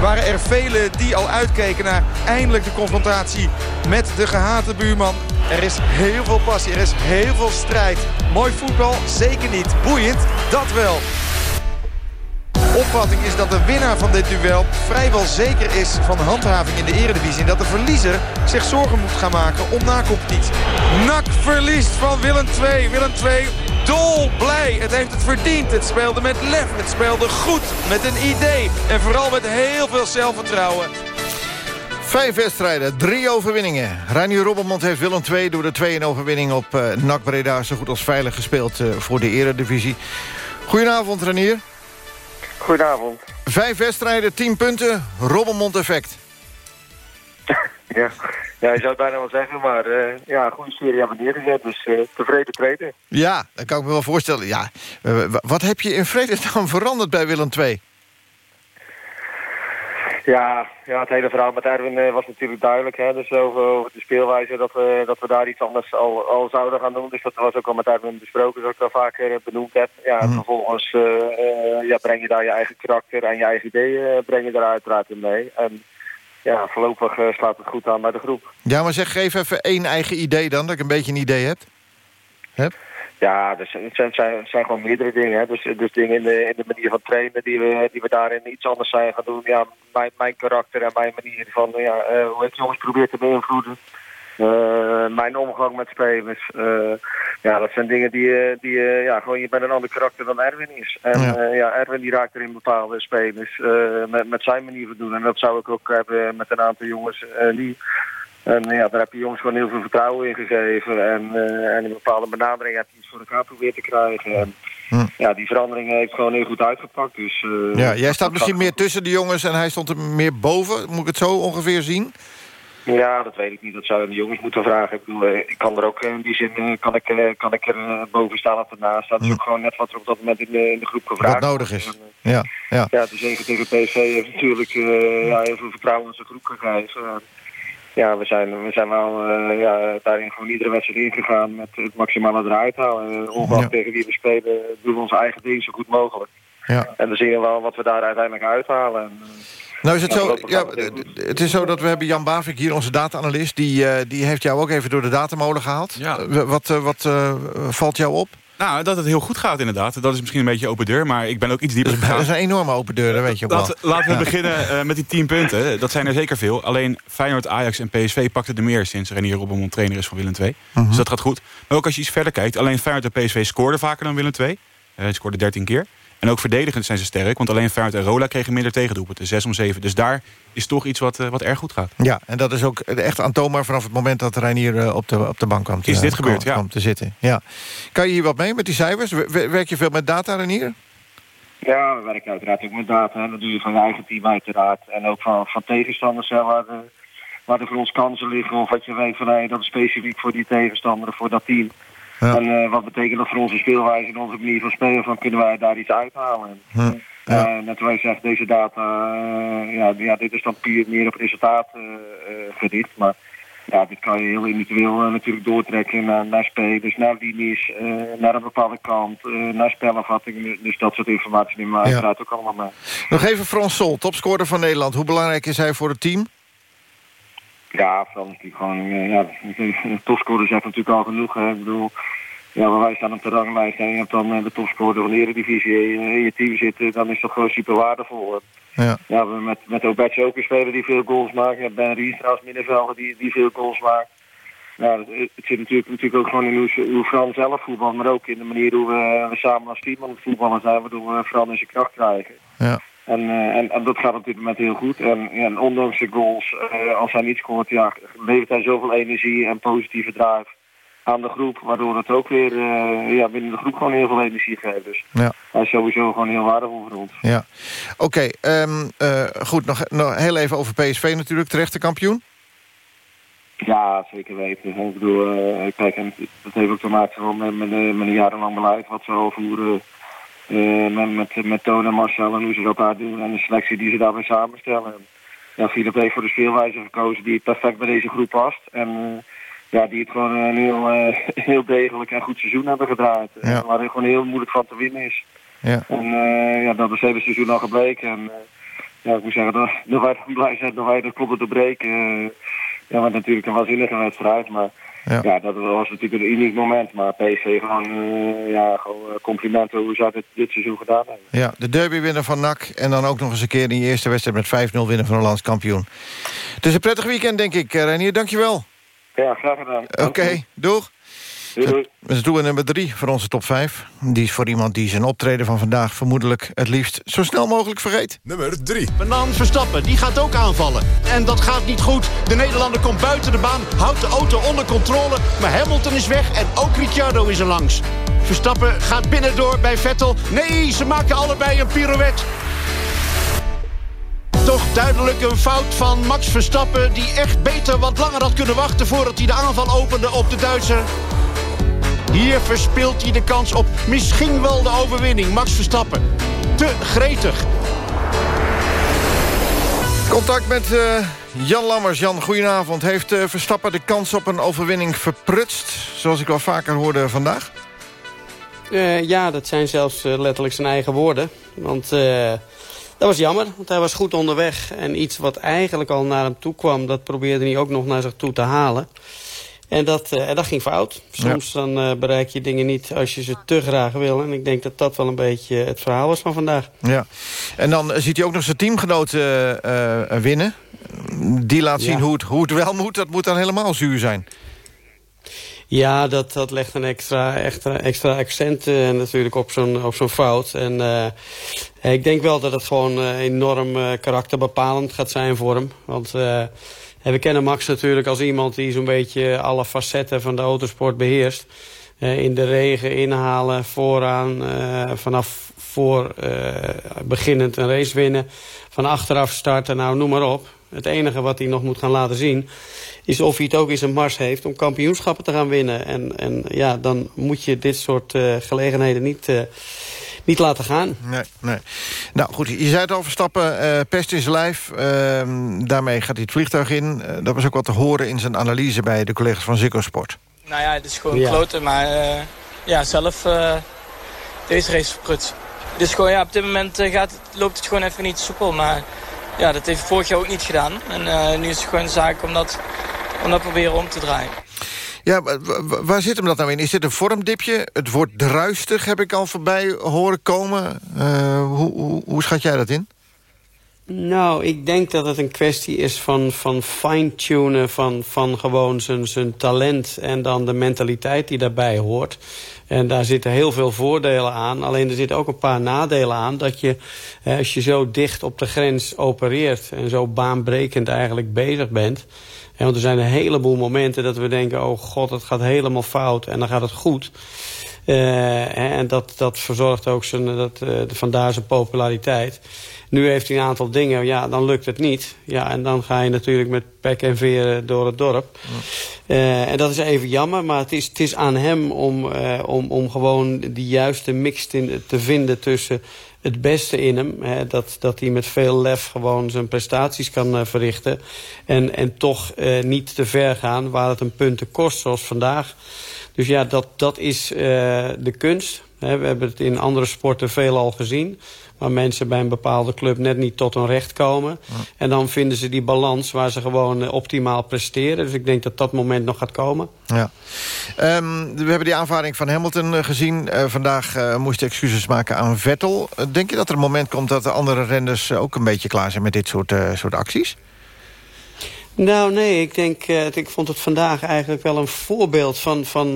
waren er velen die al uitkeken naar eindelijk de confrontatie met de gehate buurman. Er is heel veel passie, er is heel veel strijd. Mooi voetbal, zeker niet. Boeiend, dat wel. Opvatting is dat de winnaar van dit duel vrijwel zeker is van handhaving in de eredivisie. En dat de verliezer zich zorgen moet gaan maken om nacompetitie. NAC verliest van Willem II. Willem II dol blij. Het heeft het verdiend. Het speelde met lef. Het speelde goed. Met een idee. En vooral met heel veel zelfvertrouwen. Vijf wedstrijden, drie overwinningen. Reinier Robbermond heeft Willem II door de 2-1 overwinning op uh, NAC Breda... zo goed als veilig gespeeld uh, voor de eredivisie. Goedenavond, Reinier. Goedenavond. Vijf wedstrijden, tien punten, Robbermond effect. [LAUGHS] ja. ja, je zou het bijna wel zeggen, maar uh, ja, goede serie hebben we neergezet, dus uh, tevreden treden. Ja, dat kan ik me wel voorstellen. Ja, uh, wat heb je in vredesnaam veranderd bij Willem II? Ja, ja, het hele verhaal met Erwin was natuurlijk duidelijk. Hè? Dus over, over de speelwijze dat we, dat we daar iets anders al, al zouden gaan doen. Dus dat was ook al met Erwin besproken, zoals ik al vaker benoemd heb. Ja, en vervolgens uh, uh, ja, breng je daar je eigen karakter en je eigen ideeën breng je daar uiteraard in mee. En ja, voorlopig uh, slaat het goed aan bij de groep. Ja, maar zeg, geef even één eigen idee dan, dat ik een beetje een idee heb. heb? Ja, dus het zijn, zijn, zijn gewoon meerdere dingen. Hè. Dus, dus dingen in de, in de manier van trainen die we, die we daarin iets anders zijn gaan doen. Ja, mijn, mijn karakter en mijn manier van ja, uh, hoe ik jongens probeer te beïnvloeden. Uh, mijn omgang met spelers. Uh, ja, dat zijn dingen die, die ja, gewoon je bent een ander karakter dan Erwin is. En ja, ja Erwin die raakt er in bepaalde spelers met, met zijn manier van doen. En dat zou ik ook hebben met een aantal jongens die... En ja, daar heb je jongens gewoon heel veel vertrouwen in gegeven. En, uh, en een bepaalde benadering heb je iets voor elkaar proberen te krijgen. En hm. ja, die verandering heeft gewoon heel goed uitgepakt. Dus, uh, ja, jij staat misschien meer tussen de jongens en hij stond er meer boven. Moet ik het zo ongeveer zien? Ja, dat weet ik niet. Dat zouden de jongens moeten vragen. Ik, bedoel, ik kan er ook in die zin kan ik, kan ik er boven staan of ernaast staan. Dat is ook gewoon net wat er op dat moment in de, in de groep gevraagd Wat nodig is. En, ja, ja. ja, zege tegen PSV heeft natuurlijk uh, ja, heel veel vertrouwen in zijn groep gegeven ja, we zijn, we zijn wel uh, ja, daarin gewoon iedere wedstrijd ingegaan met het maximale eruit halen. Uh, ongeacht ja. tegen wie we spelen, doen we onze eigen ding zo goed mogelijk. Ja. En dan zien we wel wat we daar uiteindelijk uithalen. En, uh, nou is het zo, ja, het is zo dat we hebben Jan Bavik hier, onze data-analyst... Die, die heeft jou ook even door de datamolen gehaald. Ja. wat wat valt jou op? Nou, dat het heel goed gaat inderdaad. Dat is misschien een beetje open deur, maar ik ben ook iets dieper gegaan. Dat is een enorme open deur, dat weet je ook wel. Laten we ja. beginnen uh, [LAUGHS] met die 10 punten. Dat zijn er zeker veel. Alleen Feyenoord, Ajax en PSV pakten er meer sinds Renier Robbenmond trainer is van Willem II. Uh -huh. Dus dat gaat goed. Maar ook als je iets verder kijkt. Alleen Feyenoord en PSV scoorden vaker dan Willem II. Uh, ze scoorden 13 keer. En ook verdedigend zijn ze sterk. Want alleen Feyenoord en Rola kregen minder tegendoelpunten. 6 om 7. Dus daar is toch iets wat, uh, wat erg goed gaat. Ja, en dat is ook echt aantoonbaar vanaf het moment dat Reinier uh, op, de, op de bank kwam te, is dit gebeurd, kwam, ja. kwam te zitten. Ja. Kan je hier wat mee met die cijfers? Werk je veel met data, Reinier? Ja, we werken uiteraard ook met data. Dat doe je van je eigen team uiteraard. En ook van, van tegenstanders hè, waar, de, waar er voor ons kansen liggen. Of wat je weet van hey, dat is specifiek voor die tegenstander of voor dat team. Ja. En uh, wat betekent dat voor onze speelwijze en onze manier van spelen? Van kunnen wij daar iets uithalen? Hm. Ja. Uh, net zoals je zegt, deze data, uh, ja, ja, dit is dan puur meer op resultaat gericht. Maar ja, dit kan je heel individueel natuurlijk doortrekken naar, naar spelers, naar linies, naar een bepaalde kant, naar spelafvatting. Dus dat soort informatie nemen we uiteraard ook allemaal mee. Nog even Frans Sol, topscorer van Nederland. Hoe belangrijk is hij voor het team? Ja, Frans natuurlijk gewoon, ja, topscorer zegt natuurlijk al genoeg. Hè. Ik bedoel, ja, wij staan op de ranglijst en je hebt dan de topscorer van de Eredivisie in je team zitten, dan is dat gewoon super waardevol. Ja, ja we met, met Obetje ook een speler die veel goals maakt. Ja, ben Ries als middenvelder die, die veel goals maakt. Ja, het, zit natuurlijk, natuurlijk ook gewoon in hoe, hoe Frans zelf voetbal, maar ook in de manier hoe we, we samen als team aan het voetballen zijn, waardoor we Frans in zijn kracht krijgen. Ja. En, eh, en, en dat gaat op dit moment heel goed. En, ondanks de goals, eh, als hij niet scoort, ja, levert hij zoveel energie en positieve drive aan de groep. Waardoor het ook weer eh, ja, binnen de groep gewoon heel veel energie geeft. Dus Ja. hij is sowieso gewoon heel waardevol voor ons. Ja. Oké, ehm, eh, goed. Nog, nog heel even over PSV natuurlijk. Terechte kampioen? Ja, zeker weten. Ik bedoel, kijk, en dat heeft ook te maken met, met, met een jarenlang beleid wat ze overvoeren. Eh, met, met, met Toon en Marcel en hoe ze dat daar doen. En de selectie die ze daarbij samenstellen. En, ja, Philip heeft voor de speelwijze gekozen die perfect bij deze groep past. En eh, ja, die het gewoon een heel, eh, [LAUGHS] heel degelijk en goed seizoen hebben gedraaid. Ja. Waar gewoon heel moeilijk van te winnen is. Ja. En ja, dat is het hele seizoen al gebleken. En ja, ik moet zeggen, dat, dat wij blij zijn dat wij de kloppen te breken. eh, ja, maar natuurlijk een waanzinnige wedstrijd. Maar Ja. ja. dat was natuurlijk een uniek moment. Maar PSV gewoon, eh, ja, gewoon eh, complimenten hoe ze dit, dit seizoen gedaan hebben. Ja, de derby winnen van NAC. En dan ook nog eens een keer in je eerste wedstrijd met 5-0 winnen van een landskampioen. Het is een prettig weekend, denk ik. Eh, Reinier, dankjewel. Ja, graag gedaan. Oké, doeg. Doei, doei. Nummer drie voor onze top 5. Die is voor iemand die zijn optreden van vandaag vermoedelijk het liefst zo snel mogelijk vergeet. Nummer 3. En dan Verstappen, die gaat ook aanvallen. En dat gaat niet goed. De Nederlander komt buiten de baan, houdt de auto onder controle. Maar Hamilton is weg en ook Ricciardo is er langs. Verstappen gaat binnendoor bij Vettel. Nee, ze maken allebei een pirouette. Toch duidelijk een fout van Max Verstappen... die echt beter wat langer had kunnen wachten... voordat hij de aanval opende op de Duitser. Hier verspeelt hij de kans op misschien wel de overwinning. Max Verstappen. Te gretig. Contact met eh, Jan Lammers. Jan, goedenavond. Heeft eh, Verstappen de kans op een overwinning verprutst... zoals ik wel vaker hoorde vandaag? Eh, ja, dat zijn zelfs letterlijk zijn eigen woorden. Want eh, dat was jammer, want hij was goed onderweg. En iets wat eigenlijk al naar hem toe kwam... dat probeerde hij ook nog naar zich toe te halen. En dat, eh, dat ging fout. Soms dan eh, bereik je dingen niet als je ze te graag wil. En ik denk dat dat wel een beetje het verhaal was van vandaag. Ja. En dan eh, ziet hij ook nog zijn teamgenoten winnen. Die laat zien Ja. hoe, het, hoe het wel moet. Dat moet dan helemaal zuur zijn. Ja, dat, dat legt een extra, extra, extra accent natuurlijk op zo'n op zo'n fout. En ik denk wel dat het gewoon enorm karakterbepalend gaat zijn voor hem. Want eh, we kennen Max natuurlijk als iemand die zo'n beetje alle facetten van de autosport beheerst. Eh, in de regen inhalen, vooraan, eh, vanaf voor eh, beginnend een race winnen. Van achteraf starten, nou noem maar op. Het enige wat hij nog moet gaan laten zien is of hij het ook in zijn mars heeft om kampioenschappen te gaan winnen. En, en ja, dan moet je dit soort gelegenheden niet, niet laten gaan. Nee, nee. Nou goed, je zei het al, Verstappen, eh pest in zijn lijf. Ehm, daarmee gaat hij het vliegtuig in. Eh, dat was ook wat te horen in zijn analyse bij de collega's van Ziggo Sport. Nou ja, het is gewoon Ja. kloten, maar eh, ja, zelf eh, deze race verprutst. Dus gewoon, ja, op dit moment gaat, het- loopt het gewoon even niet soepel, maar ja, dat heeft vorig jaar ook niet gedaan. En eh, nu is het gewoon een zaak om dat, om dat proberen om te draaien. Ja, wa- wa- waar zit hem dat nou in? Is dit een vormdipje? Het woord druistig heb ik al voorbij horen komen. Eh, hoe, hoe, hoe schat jij dat in? Nou, ik denk dat het een kwestie is van, van fine-tunen van, van gewoon zijn, zijn talent en dan de mentaliteit die daarbij hoort. En daar zitten heel veel voordelen aan. Alleen er zitten ook een paar nadelen aan. Dat je, als je zo dicht op de grens opereert en zo baanbrekend eigenlijk bezig bent. En want er zijn een heleboel momenten dat we denken, oh god, het gaat helemaal fout en dan gaat het goed. Eh, en dat, dat verzorgt ook zijn, dat, eh, vandaar zijn populariteit. Nu heeft hij een aantal dingen, ja, dan lukt het niet. Ja, en dan ga je natuurlijk met pek en veren door het dorp. En dat is even jammer, maar het is, het is aan hem om, om, om gewoon die juiste mix te, te vinden tussen het beste in hem. Hè, dat, dat hij met veel lef gewoon zijn prestaties kan eh, verrichten. En, en toch eh, niet te ver gaan waar het een punten kost, zoals vandaag. Dus ja, dat, dat is eh, de kunst. Hè, we hebben het in andere sporten veelal gezien. Waar mensen bij een bepaalde club net niet tot hun recht komen. En dan vinden ze die balans waar ze gewoon eh, optimaal presteren. Dus ik denk dat dat moment nog gaat komen. Ja. Ehm, we hebben die aanvaring van Hamilton eh, gezien. Eh, vandaag eh, moest hij excuses maken aan Vettel. Denk je dat er een moment komt dat de andere renners eh, ook een beetje klaar zijn met dit soort, soort acties? Nou, nee, ik denk, ik vond het vandaag eigenlijk wel een voorbeeld van, van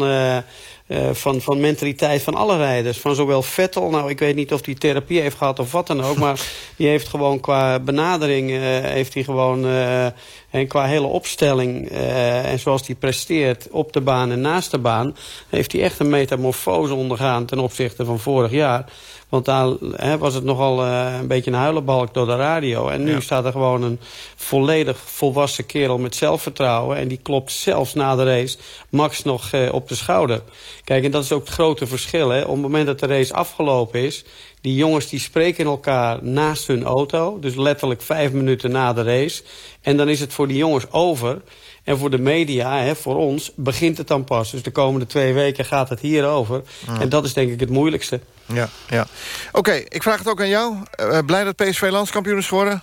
eh, van, van mentaliteit van alle rijders. Van zowel Vettel, nou ik weet niet of hij therapie heeft gehad of wat dan ook... maar [LAUGHS] die heeft gewoon qua benadering, eh, heeft hij gewoon... eh, en qua hele opstelling en zoals hij presteert op de baan en naast de baan... heeft hij echt een metamorfose ondergaan ten opzichte van vorig jaar. Want daar hè, was het nogal eh, een beetje een huilenbalk door de radio. En nu staat er gewoon een volledig volwassen kerel met zelfvertrouwen. En die klopt zelfs na de race Max nog eh, op de schouder. Kijk, en dat is ook het grote verschil. Hè. Op het moment dat de race afgelopen is... die jongens die spreken elkaar naast hun auto. Dus letterlijk vijf minuten na de race. En dan is het voor die jongens over... En voor de media, hè, voor ons, begint het dan pas. Dus de komende twee weken gaat het hierover. Ja. En dat is denk ik het moeilijkste. Ja, ja. Oké, ik vraag het ook aan jou. Eh, blij dat PSV landskampioen is geworden?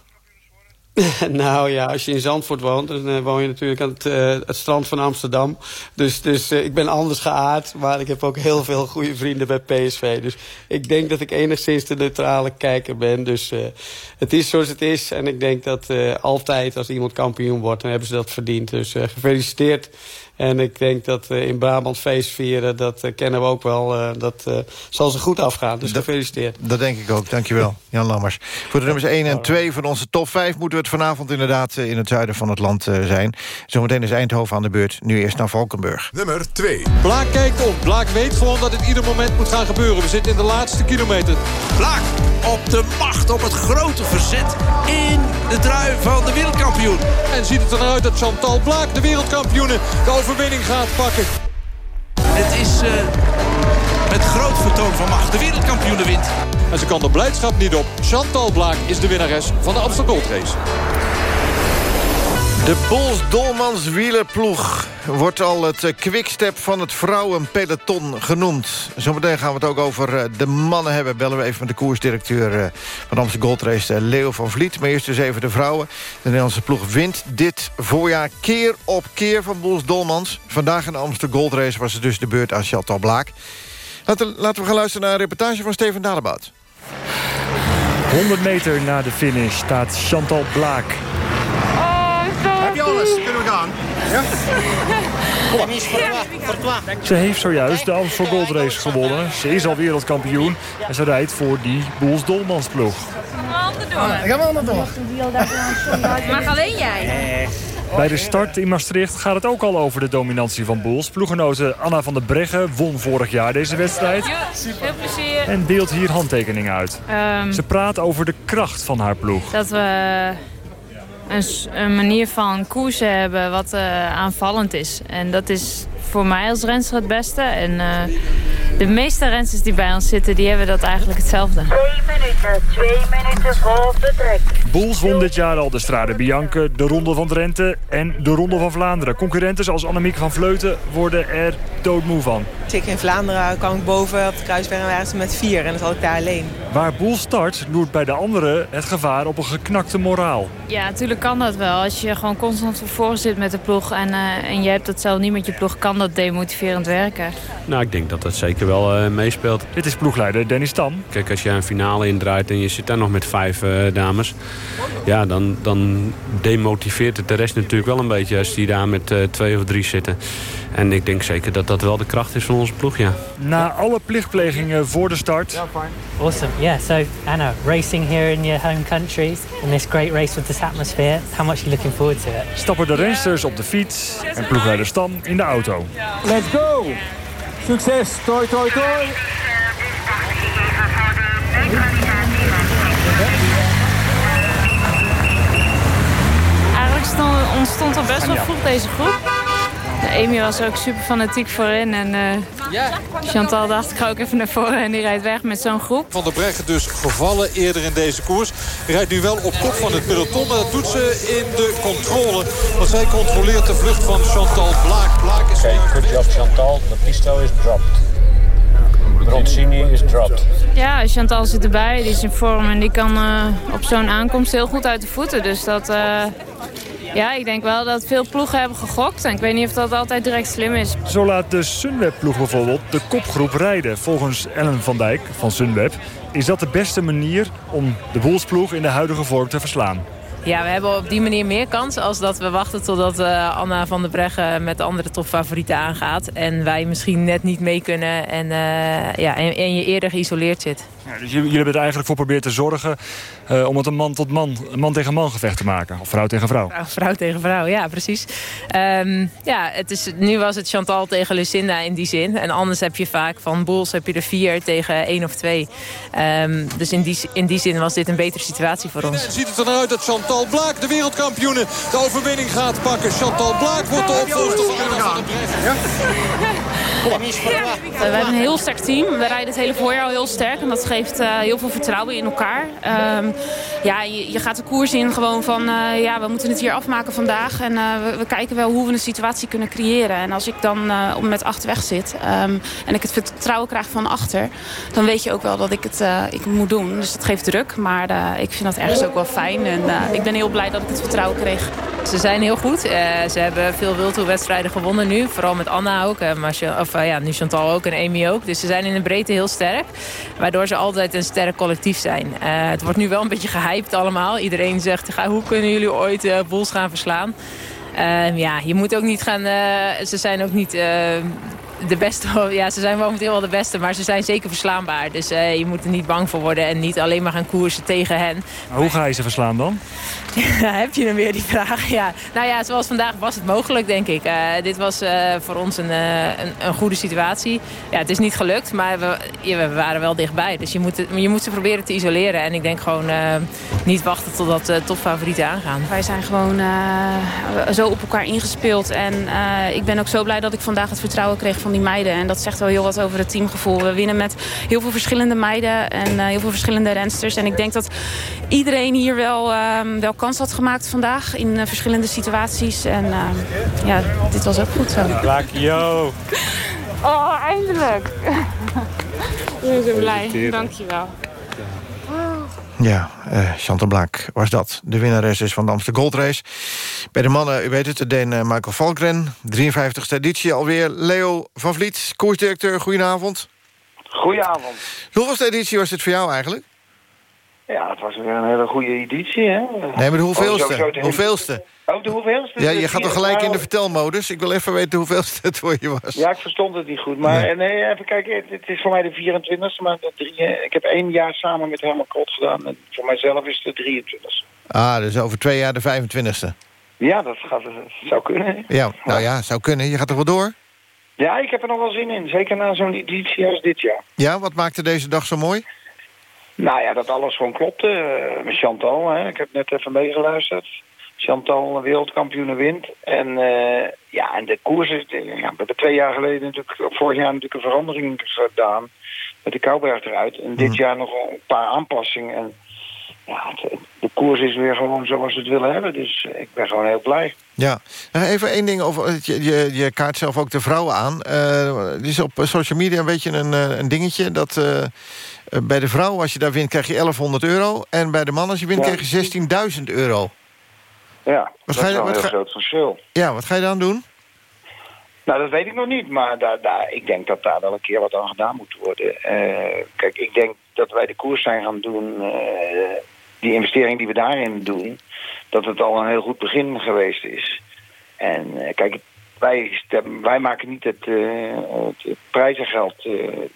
[LAUGHS] nou ja, als je in Zandvoort woont, dan eh, woon je natuurlijk aan het, eh, het strand van Amsterdam. Dus, dus eh, ik ben anders geaard, maar ik heb ook heel veel goede vrienden bij PSV. Dus ik denk dat ik enigszins de neutrale kijker ben. Dus eh, het is zoals het is. En ik denk dat altijd als iemand kampioen wordt, dan hebben ze dat verdiend. Dus gefeliciteerd. En ik denk dat eh, in Brabant feest vieren, dat eh, kennen we ook wel. eh, dat eh, zal ze goed afgaan. Dus gefeliciteerd. Dat denk ik ook, dankjewel, Jan Lammers. Voor de nummers 1 en 2 van onze top 5 moeten we het vanavond inderdaad eh, in het zuiden van het land eh, zijn. Zometeen is Eindhoven aan de beurt, nu eerst naar Valkenburg. Nummer 2. Blaak kijkt om. Blaak weet gewoon dat het ieder moment moet gaan gebeuren. We zitten in de laatste kilometer. Blaak op de macht, op het grote verzet in de trui van de wereldkampioen. En ziet het eruit dat Chantal Blaak, de wereldkampioene, de overwinning gaat pakken. Het is eh, met groot vertoon van macht de wereldkampioen wint. En ze kan de blijdschap niet op. Chantal Blaak is de winnares van de Amsterdam Gold Race. De Bols Dolmans wielerploeg wordt al het eh, quickstep van het vrouwenpeloton genoemd. Zometeen gaan we het ook over eh, de mannen hebben. Bellen we even met de koersdirecteur eh, van Amsterdam Gold Race, eh, Leo van Vliet. Maar eerst dus even de vrouwen. De Nederlandse ploeg wint dit voorjaar keer op keer van Bols Dolmans. Vandaag in de Amsterdam Gold Race was het dus de beurt aan Chantal Blaak. Laten, laten we gaan luisteren naar een reportage van Steven Dalebout. 100 meter na de finish staat Chantal Blaak. Heb je alles? Kunnen we gaan? Ja? Ze heeft zojuist de Amsterdam Gold Race gewonnen. Ze is al wereldkampioen en ze rijdt voor die Boels Dolmans ploeg. Gaan we allemaal door. Mag alleen jij? Bij de start in Maastricht gaat het ook al over de dominantie van Boels. Ploeggenote Anna van der Breggen won vorig jaar deze wedstrijd... Veel plezier. en deelt hier handtekeningen uit. Ehm, Ze praat over de kracht van haar ploeg. dat we een, een manier van koersen hebben wat eh, aanvallend is. En dat is voor mij als renster het beste. En eh, de meeste rensters die bij ons zitten, die hebben dat eigenlijk hetzelfde. Twee minuten, twee minuten voor vertrek. Boels won dit jaar al de Strade Bianche, de Ronde van Drenthe en de Ronde van Vlaanderen. Concurrenten zoals Annemiek van Vleuten worden er doodmoe van. Zeker in Vlaanderen kwam ik boven op de Kruisberg en waren ze met vier. En dan zat ik daar alleen. Waar Boels start, loert bij de anderen het gevaar op een geknakte moraal. Ja, natuurlijk kan dat wel. Als je gewoon constant voor voren zit met de ploeg en, eh, en je hebt dat zelf niet met je ploeg, kan dat demotiverend werken. Nou, ik denk dat dat zeker wel eh, meespeelt. Dit is ploegleider Dennis Tam. Kijk, als je een finale indraait en je zit daar nog met vijf eh, dames... ja, dan, dan demotiveert het de rest natuurlijk wel een beetje... als die daar met eh, twee of drie zitten. En ik denk zeker dat dat wel de kracht is van onze ploeg, ja. Na alle plichtplegingen voor de start... Awesome. Yeah. So Anna, racing here in your home countries in this great race with this atmosphere. How much are you looking forward to it? stappen de rensters op de fiets en ploegleider Stam in de auto. Let's go! Succes! Toi, toi, toi! Eigenlijk stond, ontstond er best wel vroeg deze groep. Amy was ook super fanatiek voorin en eh, Chantal dacht ik ga ook even naar voren en die rijdt weg met zo'n groep. Van der Breggen dus gevallen eerder in deze koers. Hij rijdt nu wel op kop van het peloton, maar dat doet ze in de controle. Want zij controleert de vlucht van Chantal Blaak. Blaak is... Okay, good job Chantal. The pisto is dropped. Bronzini is dropped. Ja, Chantal zit erbij, die is in vorm en die kan eh, op zo'n aankomst heel goed uit de voeten. Dus dat, eh, ja, ik denk wel dat veel ploegen hebben gegokt. En ik weet niet of dat altijd direct slim is. Zo laat de Sunweb-ploeg bijvoorbeeld de kopgroep rijden. Volgens Ellen van Dijk van Sunweb is dat de beste manier om de Boelsploeg in de huidige vorm te verslaan. Ja, we hebben op die manier meer kans als dat we wachten totdat uh, Anna van der Breggen met de andere topfavorieten aangaat. En wij misschien net niet mee kunnen en, uh, ja, en, en, je eerder geïsoleerd zit. Ja, dus jullie hebben er eigenlijk voor proberen te zorgen uh, om het een man tot man, een man tegen man gevecht te maken. Of vrouw tegen vrouw. Vrouw, vrouw tegen vrouw, ja precies. Um, ja, het is, nu was het Chantal tegen Lucinda in die zin. En anders heb je vaak van Boels heb je er vier tegen één of twee. Um, dus in die, in die zin was dit een betere situatie voor ons. Ziet het eruit dat Chantal Blaak, de wereldkampioene, de overwinning gaat pakken. Chantal Blaak wordt de opvolger van de We hebben een heel sterk team. We rijden het hele voorjaar al heel sterk. En dat geeft uh, heel veel vertrouwen in elkaar. Um, ja, je, je, gaat de koers in gewoon van... Uh, ja, we moeten het hier afmaken vandaag. En uh, we, we, kijken wel hoe we een situatie kunnen creëren. En als ik dan met acht weg zit... Um, en ik het vertrouwen krijg van achter... dan weet je ook wel dat ik het ik moet doen. Dus dat geeft druk. Maar ik vind dat ergens ook wel fijn. En ik ben heel blij dat ik het vertrouwen kreeg. Ze zijn heel goed. ze hebben veel wildtoerwedstrijden gewonnen nu. Vooral met Anna ook. maar of, ja, nu Chantal ook en Amy ook. Dus ze zijn in de breedte heel sterk. Waardoor ze altijd een sterk collectief zijn. Uh, het wordt nu wel een beetje gehyped allemaal. Iedereen zegt, hoe kunnen jullie ooit uh, gaan verslaan? Uh, ja, je moet ook niet gaan... ze zijn ook niet de beste, [LAUGHS] ja, ze zijn momenteel wel de beste, maar ze zijn zeker verslaanbaar. Dus uh, je moet er niet bang voor worden en niet alleen maar gaan koersen tegen hen. Maar hoe ga je ze verslaan dan? [LAUGHS] Ja, heb je hem weer die vraag? Ja. Nou ja, zoals vandaag was het mogelijk, denk ik. Uh, dit was uh, voor ons een, een, een, goede situatie. Ja, het is niet gelukt, maar we, ja, we waren wel dichtbij. Dus je moet, je moet ze proberen te isoleren. En ik denk gewoon niet wachten totdat de topfavorieten aangaan. Wij zijn gewoon zo op elkaar ingespeeld. En ik ben ook zo blij dat ik vandaag het vertrouwen kreeg van die meiden. En dat zegt wel heel wat over het teamgevoel. We winnen met heel veel verschillende meiden en uh, heel veel verschillende rensters. En ik denk dat iedereen hier wel, uh, wel kans had gemaakt vandaag in uh, verschillende situaties. En ja, dit was ook goed zo. Black, yo! Oh, eindelijk! Ik ben zo blij. Dankjewel. Ja, uh, Chantal Blaak was dat. De winnares is van de Amsterdam Gold Race. Bij de mannen, u weet het, de Deen uh, Michael Valkren. 53ste editie alweer. Leo van Vliet, koersdirecteur, goedenavond. Goedenavond. Hoeveelste editie was dit voor jou eigenlijk? Ja, het was weer een hele goede editie, hè? Nee, maar de hoeveelste? Oh, de hoeveelste? Oh, de hoeveelste? Ja, je gaat toch gelijk in de vertelmodus? Ik wil even weten hoeveelste het voor je was. Ja, ik verstond het niet goed. Maar nee, nee even kijken, het is voor mij de 24e. Maar de drie, ik heb één jaar samen met Herman Krot gedaan. En voor mijzelf is het de 23e. Ah, dus over twee jaar de 25e. Ja, dat, gaat, dat zou kunnen. Ja, nou ja, zou kunnen. Je gaat er wel door? Ja, ik heb er nog wel zin in. Zeker na zo'n editie als dit jaar. Ja, wat maakte deze dag zo mooi? Nou ja, dat alles gewoon klopte. Uh, Chantal, hè. ik heb net even meegeluisterd. Chantal wereldkampioen wint. En uh, ja, en de koers is... Ja, we hebben twee jaar geleden natuurlijk, vorig jaar natuurlijk een verandering gedaan. Met de Kouberg eruit. En dit jaar nog een paar aanpassingen. En ja, de koers is weer gewoon zoals we het willen hebben. Dus ik ben gewoon heel blij. Ja, even één ding over. Je, je, je kaart zelf ook de vrouwen aan. Uh, er is op social media een beetje een, een dingetje dat. Uh, bij de vrouw, als je daar wint, krijg je 1100 euro. En bij de man, als je wint, ja. krijg je 16.000 euro. Ja, wat dat ga je, is wel een heel groot verschil. Ja, wat ga je dan doen? Nou, dat weet ik nog niet. Maar daar, daar, ik denk dat daar wel een keer wat aan gedaan moet worden. Uh, kijk, ik denk dat wij de koers zijn gaan doen... Uh, die investering die we daarin doen... dat het al een heel goed begin geweest is. En uh, kijk, wij, stemmen, wij maken niet het, het prijzengeld,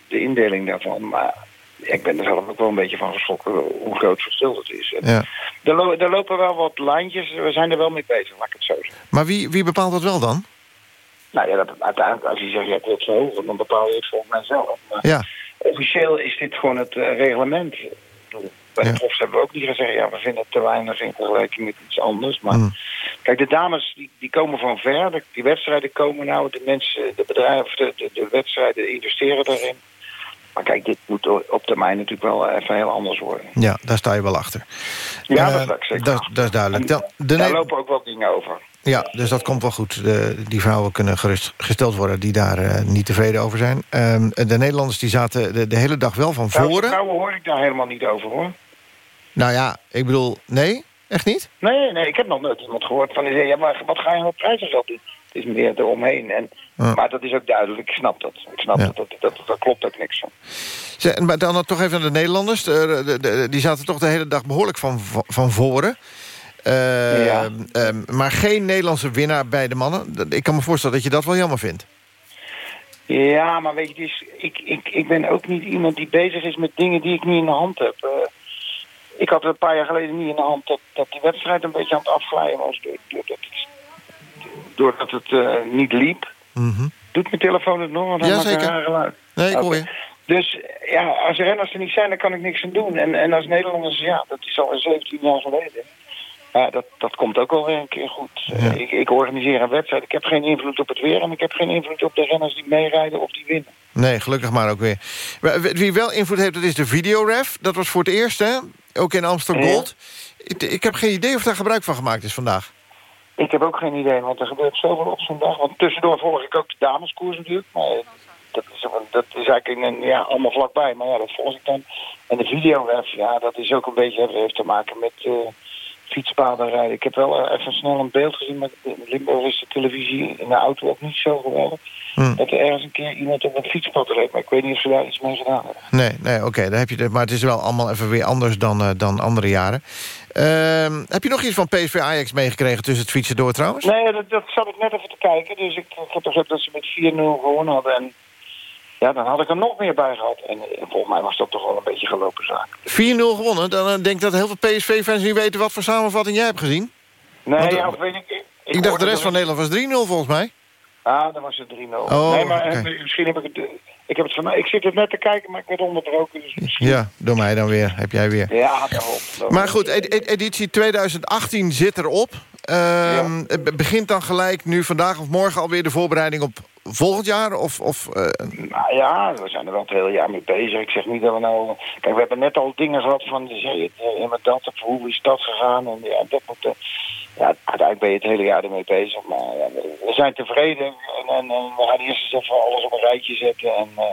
de indeling daarvan... maar ik ben er zelf ook wel een beetje van geschrokken hoe groot het verschil dat is. Ja. Er, lo er, lopen wel wat lijntjes, we zijn er wel mee bezig, laat ik het zo zeggen. Maar wie, wie bepaalt dat wel dan? Nou ja, dat, uiteindelijk, als je zegt, ja, ik wil het verhogen, dan bepaal je het volgens mij zelf. Maar ja. officieel is dit gewoon het uh, reglement. Bij de profs hebben we ook niet gezegd, ja, we vinden het te weinig in vergelijking met iets anders. Maar mm. kijk, de dames die, die komen van ver, die wedstrijden komen nou, de mensen, de bedrijven, de, de, de wedstrijden investeren daarin. Maar kijk, dit moet op termijn natuurlijk wel even heel anders worden. Ja, daar sta je wel achter. Ja, uh, dat, is zeker. Dat, dat, is duidelijk. En, de daar lopen ook wel dingen over. Ja, dus dat komt wel goed. De, die vrouwen kunnen gerustgesteld worden die daar uh, niet tevreden over zijn. Uh, de Nederlanders die zaten de, de, hele dag wel van voren. Nou, vrouwen hoor ik daar helemaal niet over, hoor. Nou ja, ik bedoel, nee? Echt niet? Nee, nee, ik heb nog nooit iemand gehoord van... Ja, maar wat ga je op prijzengeld doen? Het is meer eromheen. En, ja. Maar dat is ook duidelijk, ik snap dat. Ik snap ja. dat, dat, dat, dat, klopt ook niks van. Maar dan toch even naar de Nederlanders. De, de, de, die zaten toch de hele dag behoorlijk van, van voren. Eh, Ja. ehm, maar geen Nederlandse winnaar bij de mannen. Ik kan me voorstellen dat je dat wel jammer vindt. Ja, maar weet je, is, ik, ik, ik ben ook niet iemand die bezig is met dingen die ik niet in de hand heb. Eh, ik had een paar jaar geleden niet in de hand dat, dat die wedstrijd een beetje aan het afglijden was. door- Doordat het, doordat het eh, niet liep. Doet mijn telefoon het nog? Want hij Ja, een zeker. geluid. Nee, ik hoor Oké. je. Dus ja, als renners er niet zijn, dan kan ik niks aan doen. En, en als Nederlanders, ja, dat is al 17 jaar geleden. Ja, dat, dat komt ook wel weer een keer goed. Eh, Ik, ik organiseer een wedstrijd. Ik heb geen invloed op het weer. En ik heb geen invloed op de renners die meerijden of die winnen. Nee, gelukkig maar ook weer. Wie wel invloed heeft, dat is de videoref. Dat was voor het eerst, hè? Ook in Amsterdam Ja. Gold. Ik, ik heb geen idee of daar gebruik van gemaakt is vandaag. Ik heb ook geen idee, want er gebeurt zoveel op zo'n dag. Want tussendoor volg ik ook de dameskoers natuurlijk. Maar dat is, dat is eigenlijk een, ja, allemaal vlakbij. Maar ja, dat volg ik dan. En de videoref, ja, dat is ook een beetje... Heeft te maken met uh, fietspaden rijden. Ik heb wel uh, even snel een beeld gezien. Maar in Limburg is de televisie in de auto ook niet zo geweldig. Hm. Dat er ergens een keer iemand op een fietspad reed. Maar ik weet niet of ze daar iets mee gedaan hebben. Nee, nee oké, daar heb je het. Maar het is wel allemaal even weer anders dan, uh, dan andere jaren. Uh, heb je nog iets van PSV Ajax meegekregen tussen het fietsen door trouwens? Nee, dat, dat zat ik net even te kijken. Dus ik, ik heb begrepen dat ze met 4-0 gewonnen hadden. En ja, dan had ik er nog meer bij gehad. En, en volgens mij was dat toch wel een beetje gelopen zaak. 4-0 gewonnen? Dan uh, denk ik dat heel veel PSV-fans niet weten wat voor samenvatting jij hebt gezien. Nee, Want, ja, of weet ik... Ik, ik dacht de rest van Nederland was 3-0 volgens mij. Ah, dan was het 3-0. Oh, nee, maar okay. misschien heb ik het... Ik, heb het van, ik zit het net te kijken, maar ik werd onderbroken. Dus misschien... Ja, door mij dan weer. Heb jij weer. Ja, daarop. Maar goed, ed editie 2018 zit erop. Uh, ja. Het begint dan gelijk nu vandaag of morgen alweer de voorbereiding op volgend jaar? Of, of, uh... Nou ja, we zijn er wel het hele jaar mee bezig. Ik zeg niet dat we nou... Kijk, we hebben net al dingen gehad van... Je het, met dat, of hoe is dat gegaan? En ja, dat moet... Ja, uiteindelijk ben je het hele jaar ermee bezig. Maar ja, we zijn tevreden. En, en, en, we gaan eerst eens even alles op een rijtje zetten. En uh,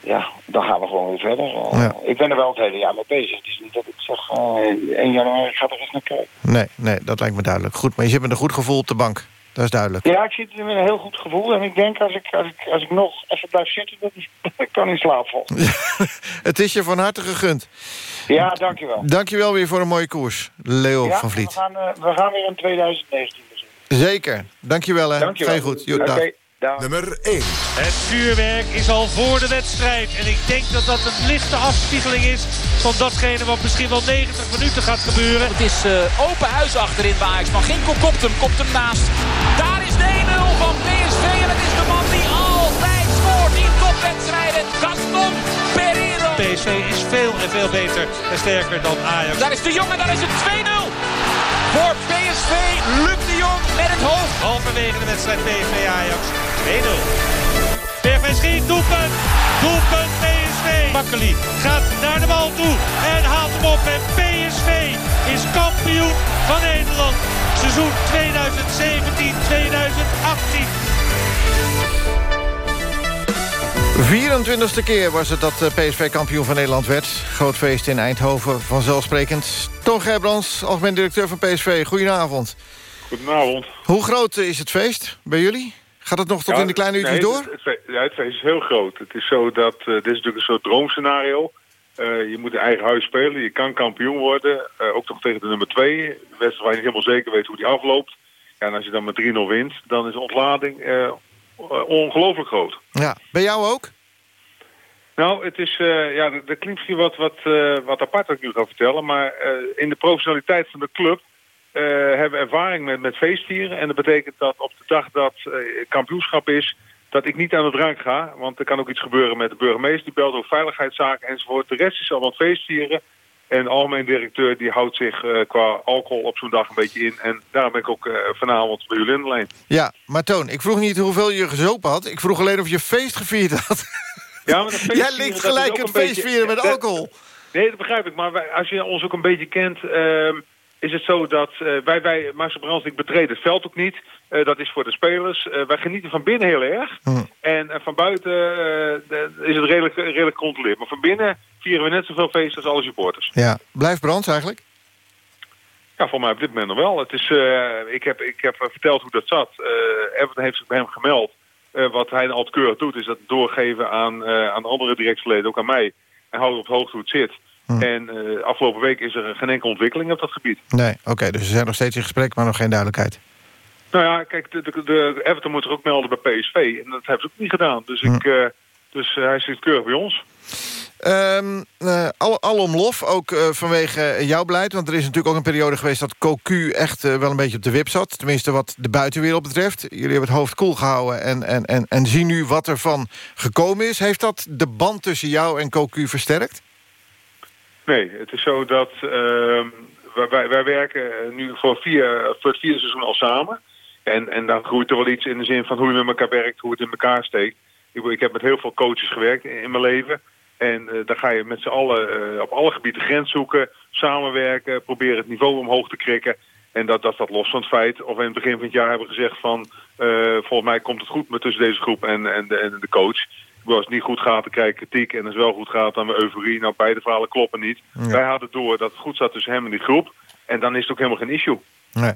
ja, dan gaan we gewoon weer verder. Uh, ja. Ik ben er wel het hele jaar mee bezig. Het is niet dat ik zeg, uh, 1 januari ga er eens naar kijken. Nee, nee, dat lijkt me duidelijk. Goed, maar je zit met een goed gevoel op de bank. Dat is duidelijk. Ja, ik zit met een heel goed gevoel. En ik denk als ik, als ik, als ik nog even blijf zitten, dat ik [LAUGHS] kan in slaap vallen. [LAUGHS] het is je van harte gegund. Ja, dankjewel. Dankjewel weer voor een mooie koers. Leo ja, van Vliet. We gaan, uh, we gaan weer in 2019 bezoeken. Zeker. Dankjewel hè. Dankjewel. Je goed. Jo, okay. Dag. Nummer 1. Het vuurwerk is al voor de wedstrijd. En ik denk dat dat een lichte afspiegeling is van datgene wat misschien wel 90 minuten gaat gebeuren. Het is uh, open huis achterin bij Ajax. Van Ginkel kopt hem, kopt hem naast. Daar is de 1-0 van PSV. En het is de man die altijd scoort in topwedstrijden. Gaston Pereiro. PSV is veel en veel beter en sterker dan Ajax. Daar is de Jong en daar is het 2-0. Voor PSV lukt de Jong met het hoofd. Halverwege de wedstrijd PSV Ajax 2-0. Bergwijn schiet, doelpunt. Doelpunt PSV. Makkeli gaat naar de bal toe en haalt hem op. En PSV is kampioen van Nederland. Seizoen 2017-2018. 24e keer was het dat PSV kampioen van Nederland werd. Groot feest in Eindhoven, vanzelfsprekend. Toon Gerbrands, algemeen directeur van PSV. Goedenavond. Goedenavond. Hoe groot is het feest bij jullie? Gaat het nog tot ja, in de kleine uurtjes nee, door? Het, het, ja, het feest is heel groot. Het is zo dat, uh, dit is natuurlijk een soort droomscenario. Uh, je moet in eigen huis spelen, je kan kampioen worden. Uh, ook toch tegen de nummer 2. De wedstrijd waar je niet helemaal zeker weet hoe die afloopt. Ja, en als je dan met 3-0 wint, dan is ontlading ongelooflijk groot. Ja, bij jou ook? Nou, het is, uh, ja, dat klinkt misschien wat, wat, uh, wat apart wat ik nu ga vertellen. Maar uh, in de professionaliteit van de club hebben we ervaring met, met feestvieren. En dat betekent dat op de dag dat kampioenschap is, dat ik niet aan het drank ga. Want er kan ook iets gebeuren met de burgemeester, die belt over veiligheidszaken enzovoort. De rest is allemaal feestvieren. En de algemeen directeur die houdt zich qua alcohol op zo'n dag een beetje in. En daarom ben ik ook vanavond bij jullie alleen. Ja, maar Toon, ik vroeg niet hoeveel je gezopen had. Ik vroeg alleen of je feest gevierd had. Ja, maar Jij linkt gelijk het feest vieren met alcohol. Nee, dat begrijp ik. Maar wij, als je ons ook een beetje kent... Uh, is het zo dat uh, wij, wij Marcel Brands, ik betreed het veld ook niet. Uh, dat is voor de spelers. wij genieten van binnen heel erg. Hm. En van buiten de, is het redelijk, redelijk gecontroleerd. Maar van binnen vieren we net zoveel feest als alle supporters. Ja, blijft Brands eigenlijk? Ja, voor mij op dit moment nog wel. Het is, ik, heb, ik heb verteld hoe dat zat. Everton heeft zich bij hem gemeld. Uh, wat hij altijd keurig doet, is dat doorgeven aan, aan andere directieleden, ook aan mij. En houden op hoogte hoe het zit. Hm. En afgelopen week is er geen enkele ontwikkeling op dat gebied. Nee, oké, dus ze zijn nog steeds in gesprek, maar nog geen duidelijkheid. Nou ja, kijk, de, de, de Everton moet er ook melden bij PSV. En dat hebben ze ook niet gedaan. Dus, hm. ik, dus hij zit keurig bij ons. Um, uh, al, alom lof, ook uh, vanwege jouw beleid. Want er is natuurlijk ook een periode geweest dat Cocu echt uh, wel een beetje op de wip zat. Tenminste wat de buitenwereld betreft. Jullie hebben het hoofd koel gehouden en, en, en, en zien nu wat er van gekomen is. Heeft dat de band tussen jou en Cocu versterkt? Nee, het is zo dat ehm, wij, wij werken nu voor, vier, voor het vierde seizoen al samen. En, en dan groeit er wel iets in de zin van hoe je met elkaar werkt, hoe het in elkaar steekt. Ik, ik heb met heel veel coaches gewerkt in mijn leven... En uh, dan ga je met z'n allen uh, op alle gebieden grens zoeken, samenwerken, proberen het niveau omhoog te krikken. En dat, dat staat los van het feit of we in het begin van het jaar hebben gezegd van... Uh, volgens mij komt het goed met tussen deze groep en, en, de, en de coach. Als het niet goed gaat, dan krijg ik kritiek. En als het wel goed gaat, dan we euforie. Nou, beide verhalen kloppen niet. Ja. Wij hadden door dat het goed zat tussen hem en die groep. En dan is het ook helemaal geen issue. Nee.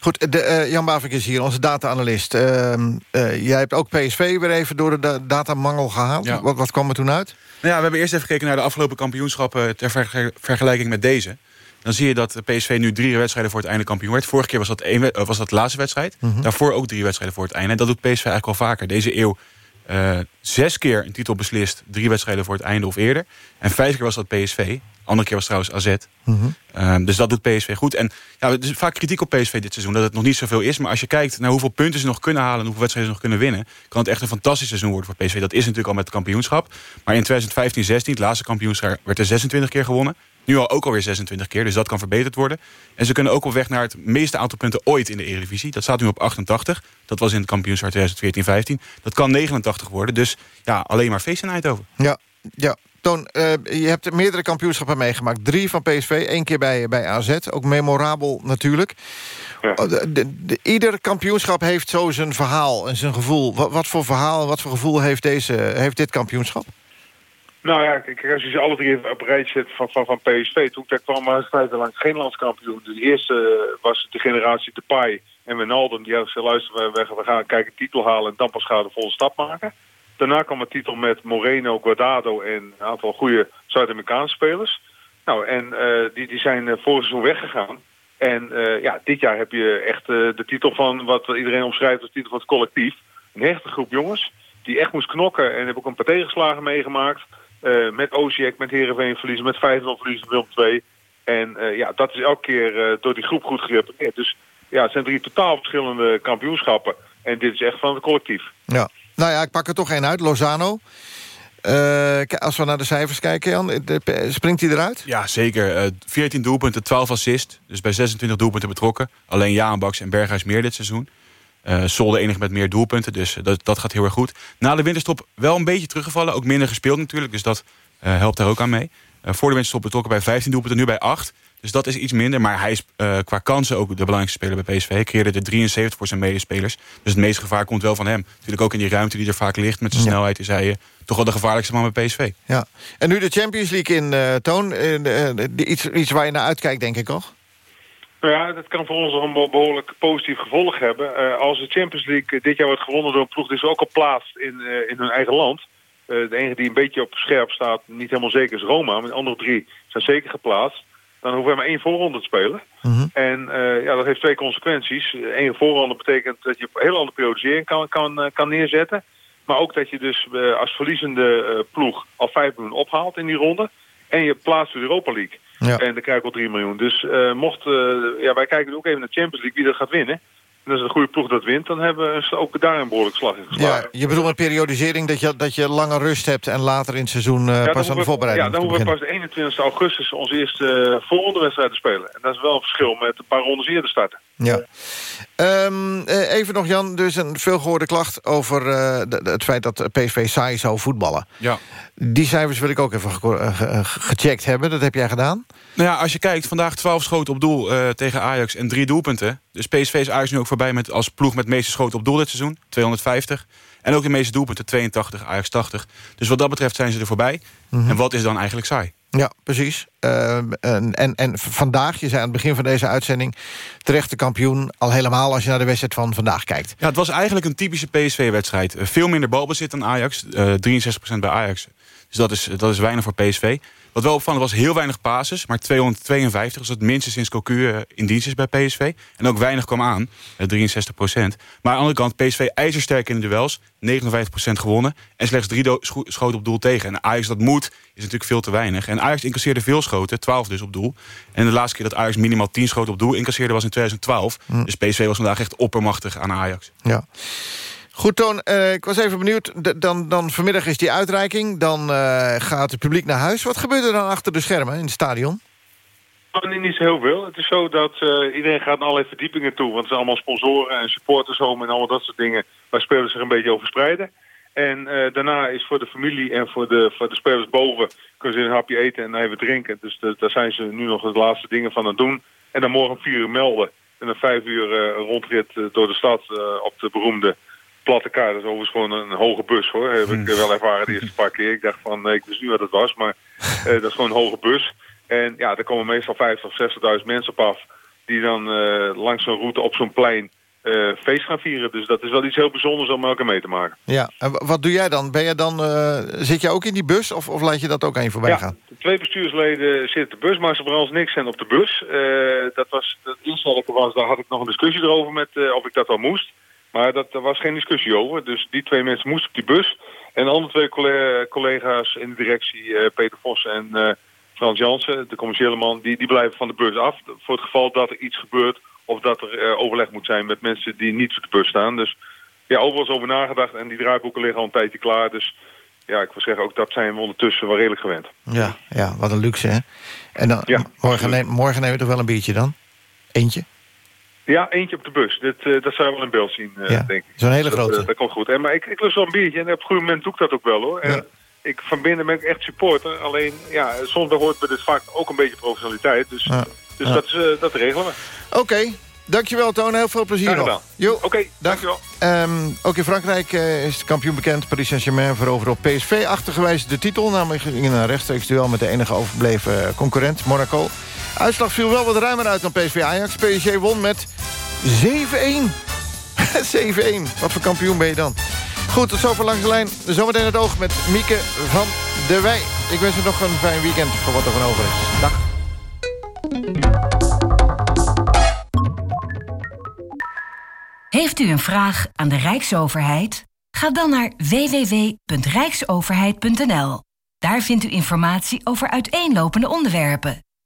Goed, de, uh, Jan Bavik is hier, onze data-analyst. Uh, uh, jij hebt ook PSV weer even door de datamangel gehaald. Ja. Wat, wat kwam er toen uit? Nou ja, we hebben eerst even gekeken naar de afgelopen kampioenschappen... ter ver vergelijking met deze. Dan zie je dat PSV nu drie wedstrijden voor het einde kampioen werd. Vorige keer was dat, één, was dat de laatste wedstrijd. Mhm. Mm -hmm. Daarvoor ook drie wedstrijden voor het einde. En dat doet PSV eigenlijk al vaker. Deze eeuw zes keer een titel beslist. Drie wedstrijden voor het einde of eerder. En vijf keer was dat PSV. Andere keer was trouwens AZ. Mm -hmm. um, dus dat doet PSV goed. En ja, er is vaak kritiek op PSV dit seizoen. Dat het nog niet zoveel is. Maar als je kijkt naar hoeveel punten ze nog kunnen halen... en hoeveel wedstrijden ze nog kunnen winnen... kan het echt een fantastisch seizoen worden voor PSV. Dat is natuurlijk al met het kampioenschap. Maar in 2015, 16, het laatste kampioenschap... werd er 26 keer gewonnen. Nu al ook alweer 26 keer, dus dat kan verbeterd worden. En ze kunnen ook op weg naar het meeste aantal punten ooit in de Eredivisie. Dat staat nu op 88. Dat was in het kampioenschap 2014-15. Dat kan 89 worden, dus ja, alleen maar feest Eindhoven. Ja, ja. Toon, uh, je hebt meerdere kampioenschappen meegemaakt. Drie van PSV, één keer bij, bij AZ. Ook memorabel natuurlijk. Ja. De, de, de, ieder kampioenschap heeft zo zijn verhaal en zijn gevoel. Wat, wat voor verhaal en wat voor gevoel heeft, deze, heeft dit kampioenschap? Nou ja, kijk, als je ze alle drie op rijtje zet van, van, van PSV... toen daar kwam maar vijf lang geen landskampioen. De eerste was de generatie Depay en Wijnaldum. Die hadden gezegd, luister, we, we gaan kijken titel halen... en dan pas gaan we de volle stap maken. Daarna kwam het titel met Moreno, Guardado en een aantal goede Zuid-Amerikaanse spelers. Nou, en uh, die, die zijn uh, vorig seizoen weggegaan. En uh, ja, dit jaar heb je echt de titel van wat iedereen omschrijft als titel van het collectief. Een hechte groep jongens die echt moest knokken. En heb ook een paar tegenslagen meegemaakt. met Oziek, met Heerenveen verliezen, met 5-0 verliezen, Willem 2. En ja, dat is elke keer door die groep goed gerepareerd. Dus ja, het zijn drie totaal verschillende kampioenschappen. En dit is echt van het collectief. Ja. Nou ja, ik pak er toch één uit. Lozano. Uh, als we naar de cijfers kijken, Jan, springt hij eruit? Ja, zeker. Uh, 14 doelpunten, 12 assist. Dus bij 26 doelpunten betrokken. Alleen Jaan Baks en Berghuis meer dit seizoen. Uh, Sol de enige met meer doelpunten, dus dat, dat gaat heel erg goed. Na de winterstop wel een beetje teruggevallen. Ook minder gespeeld natuurlijk, dus dat helpt daar ook aan mee. voor de winterstop betrokken bij 15 doelpunten, nu bij 8. Dus dat is iets minder. Maar hij is uh, qua kansen ook de belangrijkste speler bij PSV. Hij creëerde er 73 voor zijn medespelers. Dus het meeste gevaar komt wel van hem. Natuurlijk ook in die ruimte die er vaak ligt. Met zijn ja. snelheid is hij uh, toch wel de gevaarlijkste man bij PSV. Ja. En nu de Champions League in uh, Toon. iets, iets waar je naar uitkijkt, denk ik, toch? Nou ja, dat kan voor ons nog een behoorlijk positief gevolg hebben. als de Champions League dit jaar wordt gewonnen door een ploeg... die ze ook al plaatst in, in hun eigen land... de enige die een beetje op scherp staat, niet helemaal zeker, is Roma. Maar de andere drie zijn zeker geplaatst dan hoeven we maar één voorronde te spelen. Mm -hmm. En uh, ja, dat heeft twee consequenties. Eén voorronde betekent dat je een heel andere periodisering kan, kan, uh, kan neerzetten. Maar ook dat je dus uh, als verliezende ploeg al 5 miljoen ophaalt in die ronde. En je plaatst de Europa League. Ja. En dan krijg je al 3 miljoen. Dus mocht, ja, wij kijken ook even naar de Champions League wie dat gaat winnen. En als een goede ploeg dat wint, dan hebben we ook daar een behoorlijk slag in geslagen. Ja, je bedoelt met periodisering dat je, dat je lange rust hebt... en later in het seizoen uh, ja, pas aan de voorbereiding Ja, dan hoeven we pas de 21 augustus onze eerste uh, voorrondewedstrijd te spelen. En dat is wel een verschil met een paar rondes eerder starten. Ja. Um, even nog, Jan, dus een veelgehoorde klacht over uh, de, het feit dat PSV saai zou voetballen. Ja. Die cijfers wil ik ook even ge ge gecheckt hebben. Dat heb jij gedaan? Nou ja, als je kijkt, vandaag 12 schoten op doel uh, tegen Ajax en drie doelpunten. Dus PSV is Ajax nu ook voorbij met als ploeg met de meeste schoten op doel dit seizoen. 250. En ook de meeste doelpunten, 82, Ajax 80. Dus wat dat betreft zijn ze er voorbij. Mm -hmm. En wat is dan eigenlijk saai? Ja, precies. Uh, en, en, en vandaag, je zei aan het begin van deze uitzending... terecht de kampioen, al helemaal als je naar de wedstrijd van vandaag kijkt. Ja, het was eigenlijk een typische PSV-wedstrijd. Uh, veel minder balbezit dan Ajax, uh, 63% bij Ajax. Dus dat is, dat is weinig voor PSV. Wat wel opvallend was, heel weinig passes. Maar 252, dus het minste sinds Cocu eh, in dienst is bij PSV. En ook weinig kwam aan, 63 procent. Maar aan de andere kant, PSV ijzersterk in de duels. 59 procent gewonnen. En slechts drie schoten op doel tegen. En Ajax dat moet, is natuurlijk veel te weinig. En Ajax incasseerde veel schoten, 12 dus op doel. En de laatste keer dat Ajax minimaal 10 schoten op doel incasseerde was in 2012. Hm. Dus PSV was vandaag echt oppermachtig aan Ajax. Ja. Goed, Toon, uh, ik was even benieuwd. dan, dan vanmiddag is die uitreiking. Dan uh, gaat het publiek naar huis. Wat gebeurt er dan achter de schermen in het stadion? Oh, niet heel veel. Het is zo dat uh, iedereen gaat naar allerlei verdiepingen toe. Want het zijn allemaal sponsoren en supporters home en allemaal dat soort dingen... waar spelers zich een beetje over spreiden. En daarna is voor de familie en voor de, voor de spelers boven... kunnen ze een hapje eten en even drinken. Dus daar zijn ze nu nog de laatste dingen van aan het doen. En dan morgen vier uur melden. En dan vijf uur rondrit door de stad op de beroemde platte kaart. Dat is overigens gewoon een hoge bus hoor. Heb ik wel ervaren de eerste paar keer. Ik dacht van, nee, ik wist niet wat het was. Maar uh, [LAUGHS] dat is gewoon een hoge bus. En ja, daar komen meestal 50 of 60.000 mensen op af. Die dan uh, langs zo'n route op zo'n plein uh, feest gaan vieren. Dus dat is wel iets heel bijzonders om elkaar mee te maken. Ja, en wat doe jij dan? Ben je dan zit je ook in die bus of, of laat je dat ook aan je voorbij gaan? Ja, de twee bestuursleden zitten op de bus, maar ze vooral niks zijn op de bus. dat was, het eerste was, daar had ik nog een discussie erover met of ik dat al moest. Maar dat, er was geen discussie over. Dus die twee mensen moesten op die bus. En de andere twee collega's in de directie, eh, Peter Vos en uh, Frans Jansen, de commerciële man, die, die blijven van de bus af. Voor het geval dat er iets gebeurt of dat er uh, overleg moet zijn met mensen die niet op de bus staan. Dus ja, overal is over nagedacht en die draaiboeken liggen al een tijdje klaar. Dus ja, ik wil zeggen, ook dat zijn we ondertussen wel redelijk gewend. Ja, ja wat een luxe hè. En dan, ja, morgen, neem, morgen nemen we toch wel een biertje dan? Eentje? Ja, eentje op de bus. Dit, uh, dat zou je wel in beeld zien, uh, ja, denk ik. Zo'n hele grote. Dat, dat, komt goed. En, maar ik, ik lust wel een biertje en op een goed moment doe ik dat ook wel hoor. En ik, van binnen ben ik echt supporter. Alleen, ja, soms hoort bij dit vaak ook een beetje professionaliteit. Dus, dus Dat, is, uh, dat regelen we. Oké, okay. Dankjewel Toon, heel veel plezier nog. Oké, okay, dankjewel. Um, ook in Frankrijk uh, is de kampioen bekend. Paris Saint-Germain veroverde op PSV achtergewijs de titel. Namelijk in een rechtstreeks duel met de enige overbleven concurrent, Monaco. Uitslag viel wel wat ruimer uit dan PSV Ajax. PSG won met 7-1. 7-1. [LAUGHS] Wat voor kampioen ben je dan? Goed, tot zover langs de lijn. Zometeen het oog met Mieke van der Wij. Ik wens u nog een fijn weekend voor wat er van over is. Dag. Heeft u een vraag aan de Rijksoverheid? Ga dan naar www.rijksoverheid.nl. Daar vindt u informatie over uiteenlopende onderwerpen,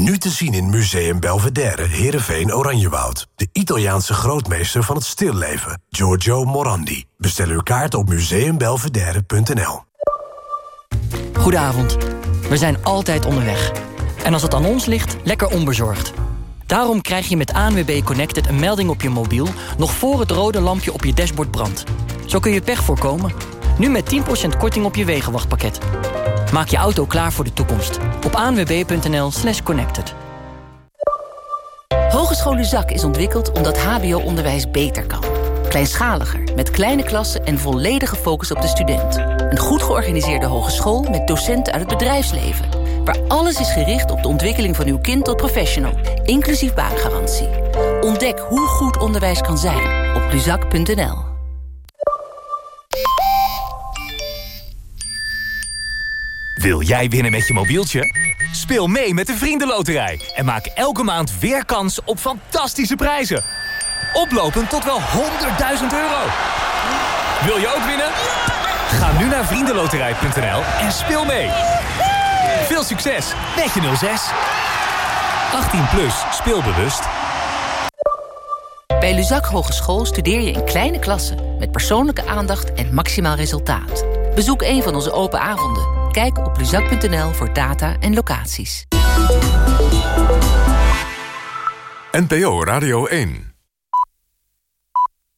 Nu te zien in Museum Belvedere, Heerenveen, Oranjewoud. De Italiaanse grootmeester van het stilleven, Giorgio Morandi. Bestel uw kaart op museumbelvedere.nl. Goedenavond. We zijn altijd onderweg. En als het aan ons ligt, lekker onbezorgd. Daarom krijg je met ANWB Connected een melding op je mobiel... nog voor het rode lampje op je dashboard brandt. Zo kun je pech voorkomen. Nu met 10% korting op je wegenwachtpakket. Maak je auto klaar voor de toekomst. Op anwb.nl slash connected. Hogeschool Zak is ontwikkeld omdat hbo-onderwijs beter kan. Kleinschaliger, met kleine klassen en volledige focus op de student. Een goed georganiseerde hogeschool met docenten uit het bedrijfsleven. Waar alles is gericht op de ontwikkeling van uw kind tot professional. Inclusief baangarantie. Ontdek hoe goed onderwijs kan zijn op luzak.nl. Wil jij winnen met je mobieltje? Speel mee met de Vriendenloterij. En maak elke maand weer kans op fantastische prijzen. Oplopend tot wel 100.000 euro. Wil je ook winnen? Ga nu naar vriendenloterij.nl en speel mee. Veel succes met je 06. 18 plus, speelbewust. Bij Luzak Hogeschool studeer je in kleine klassen... met persoonlijke aandacht en maximaal resultaat. Bezoek een van onze open avonden. Kijk op luzak.nl voor data en locaties. NPO Radio 1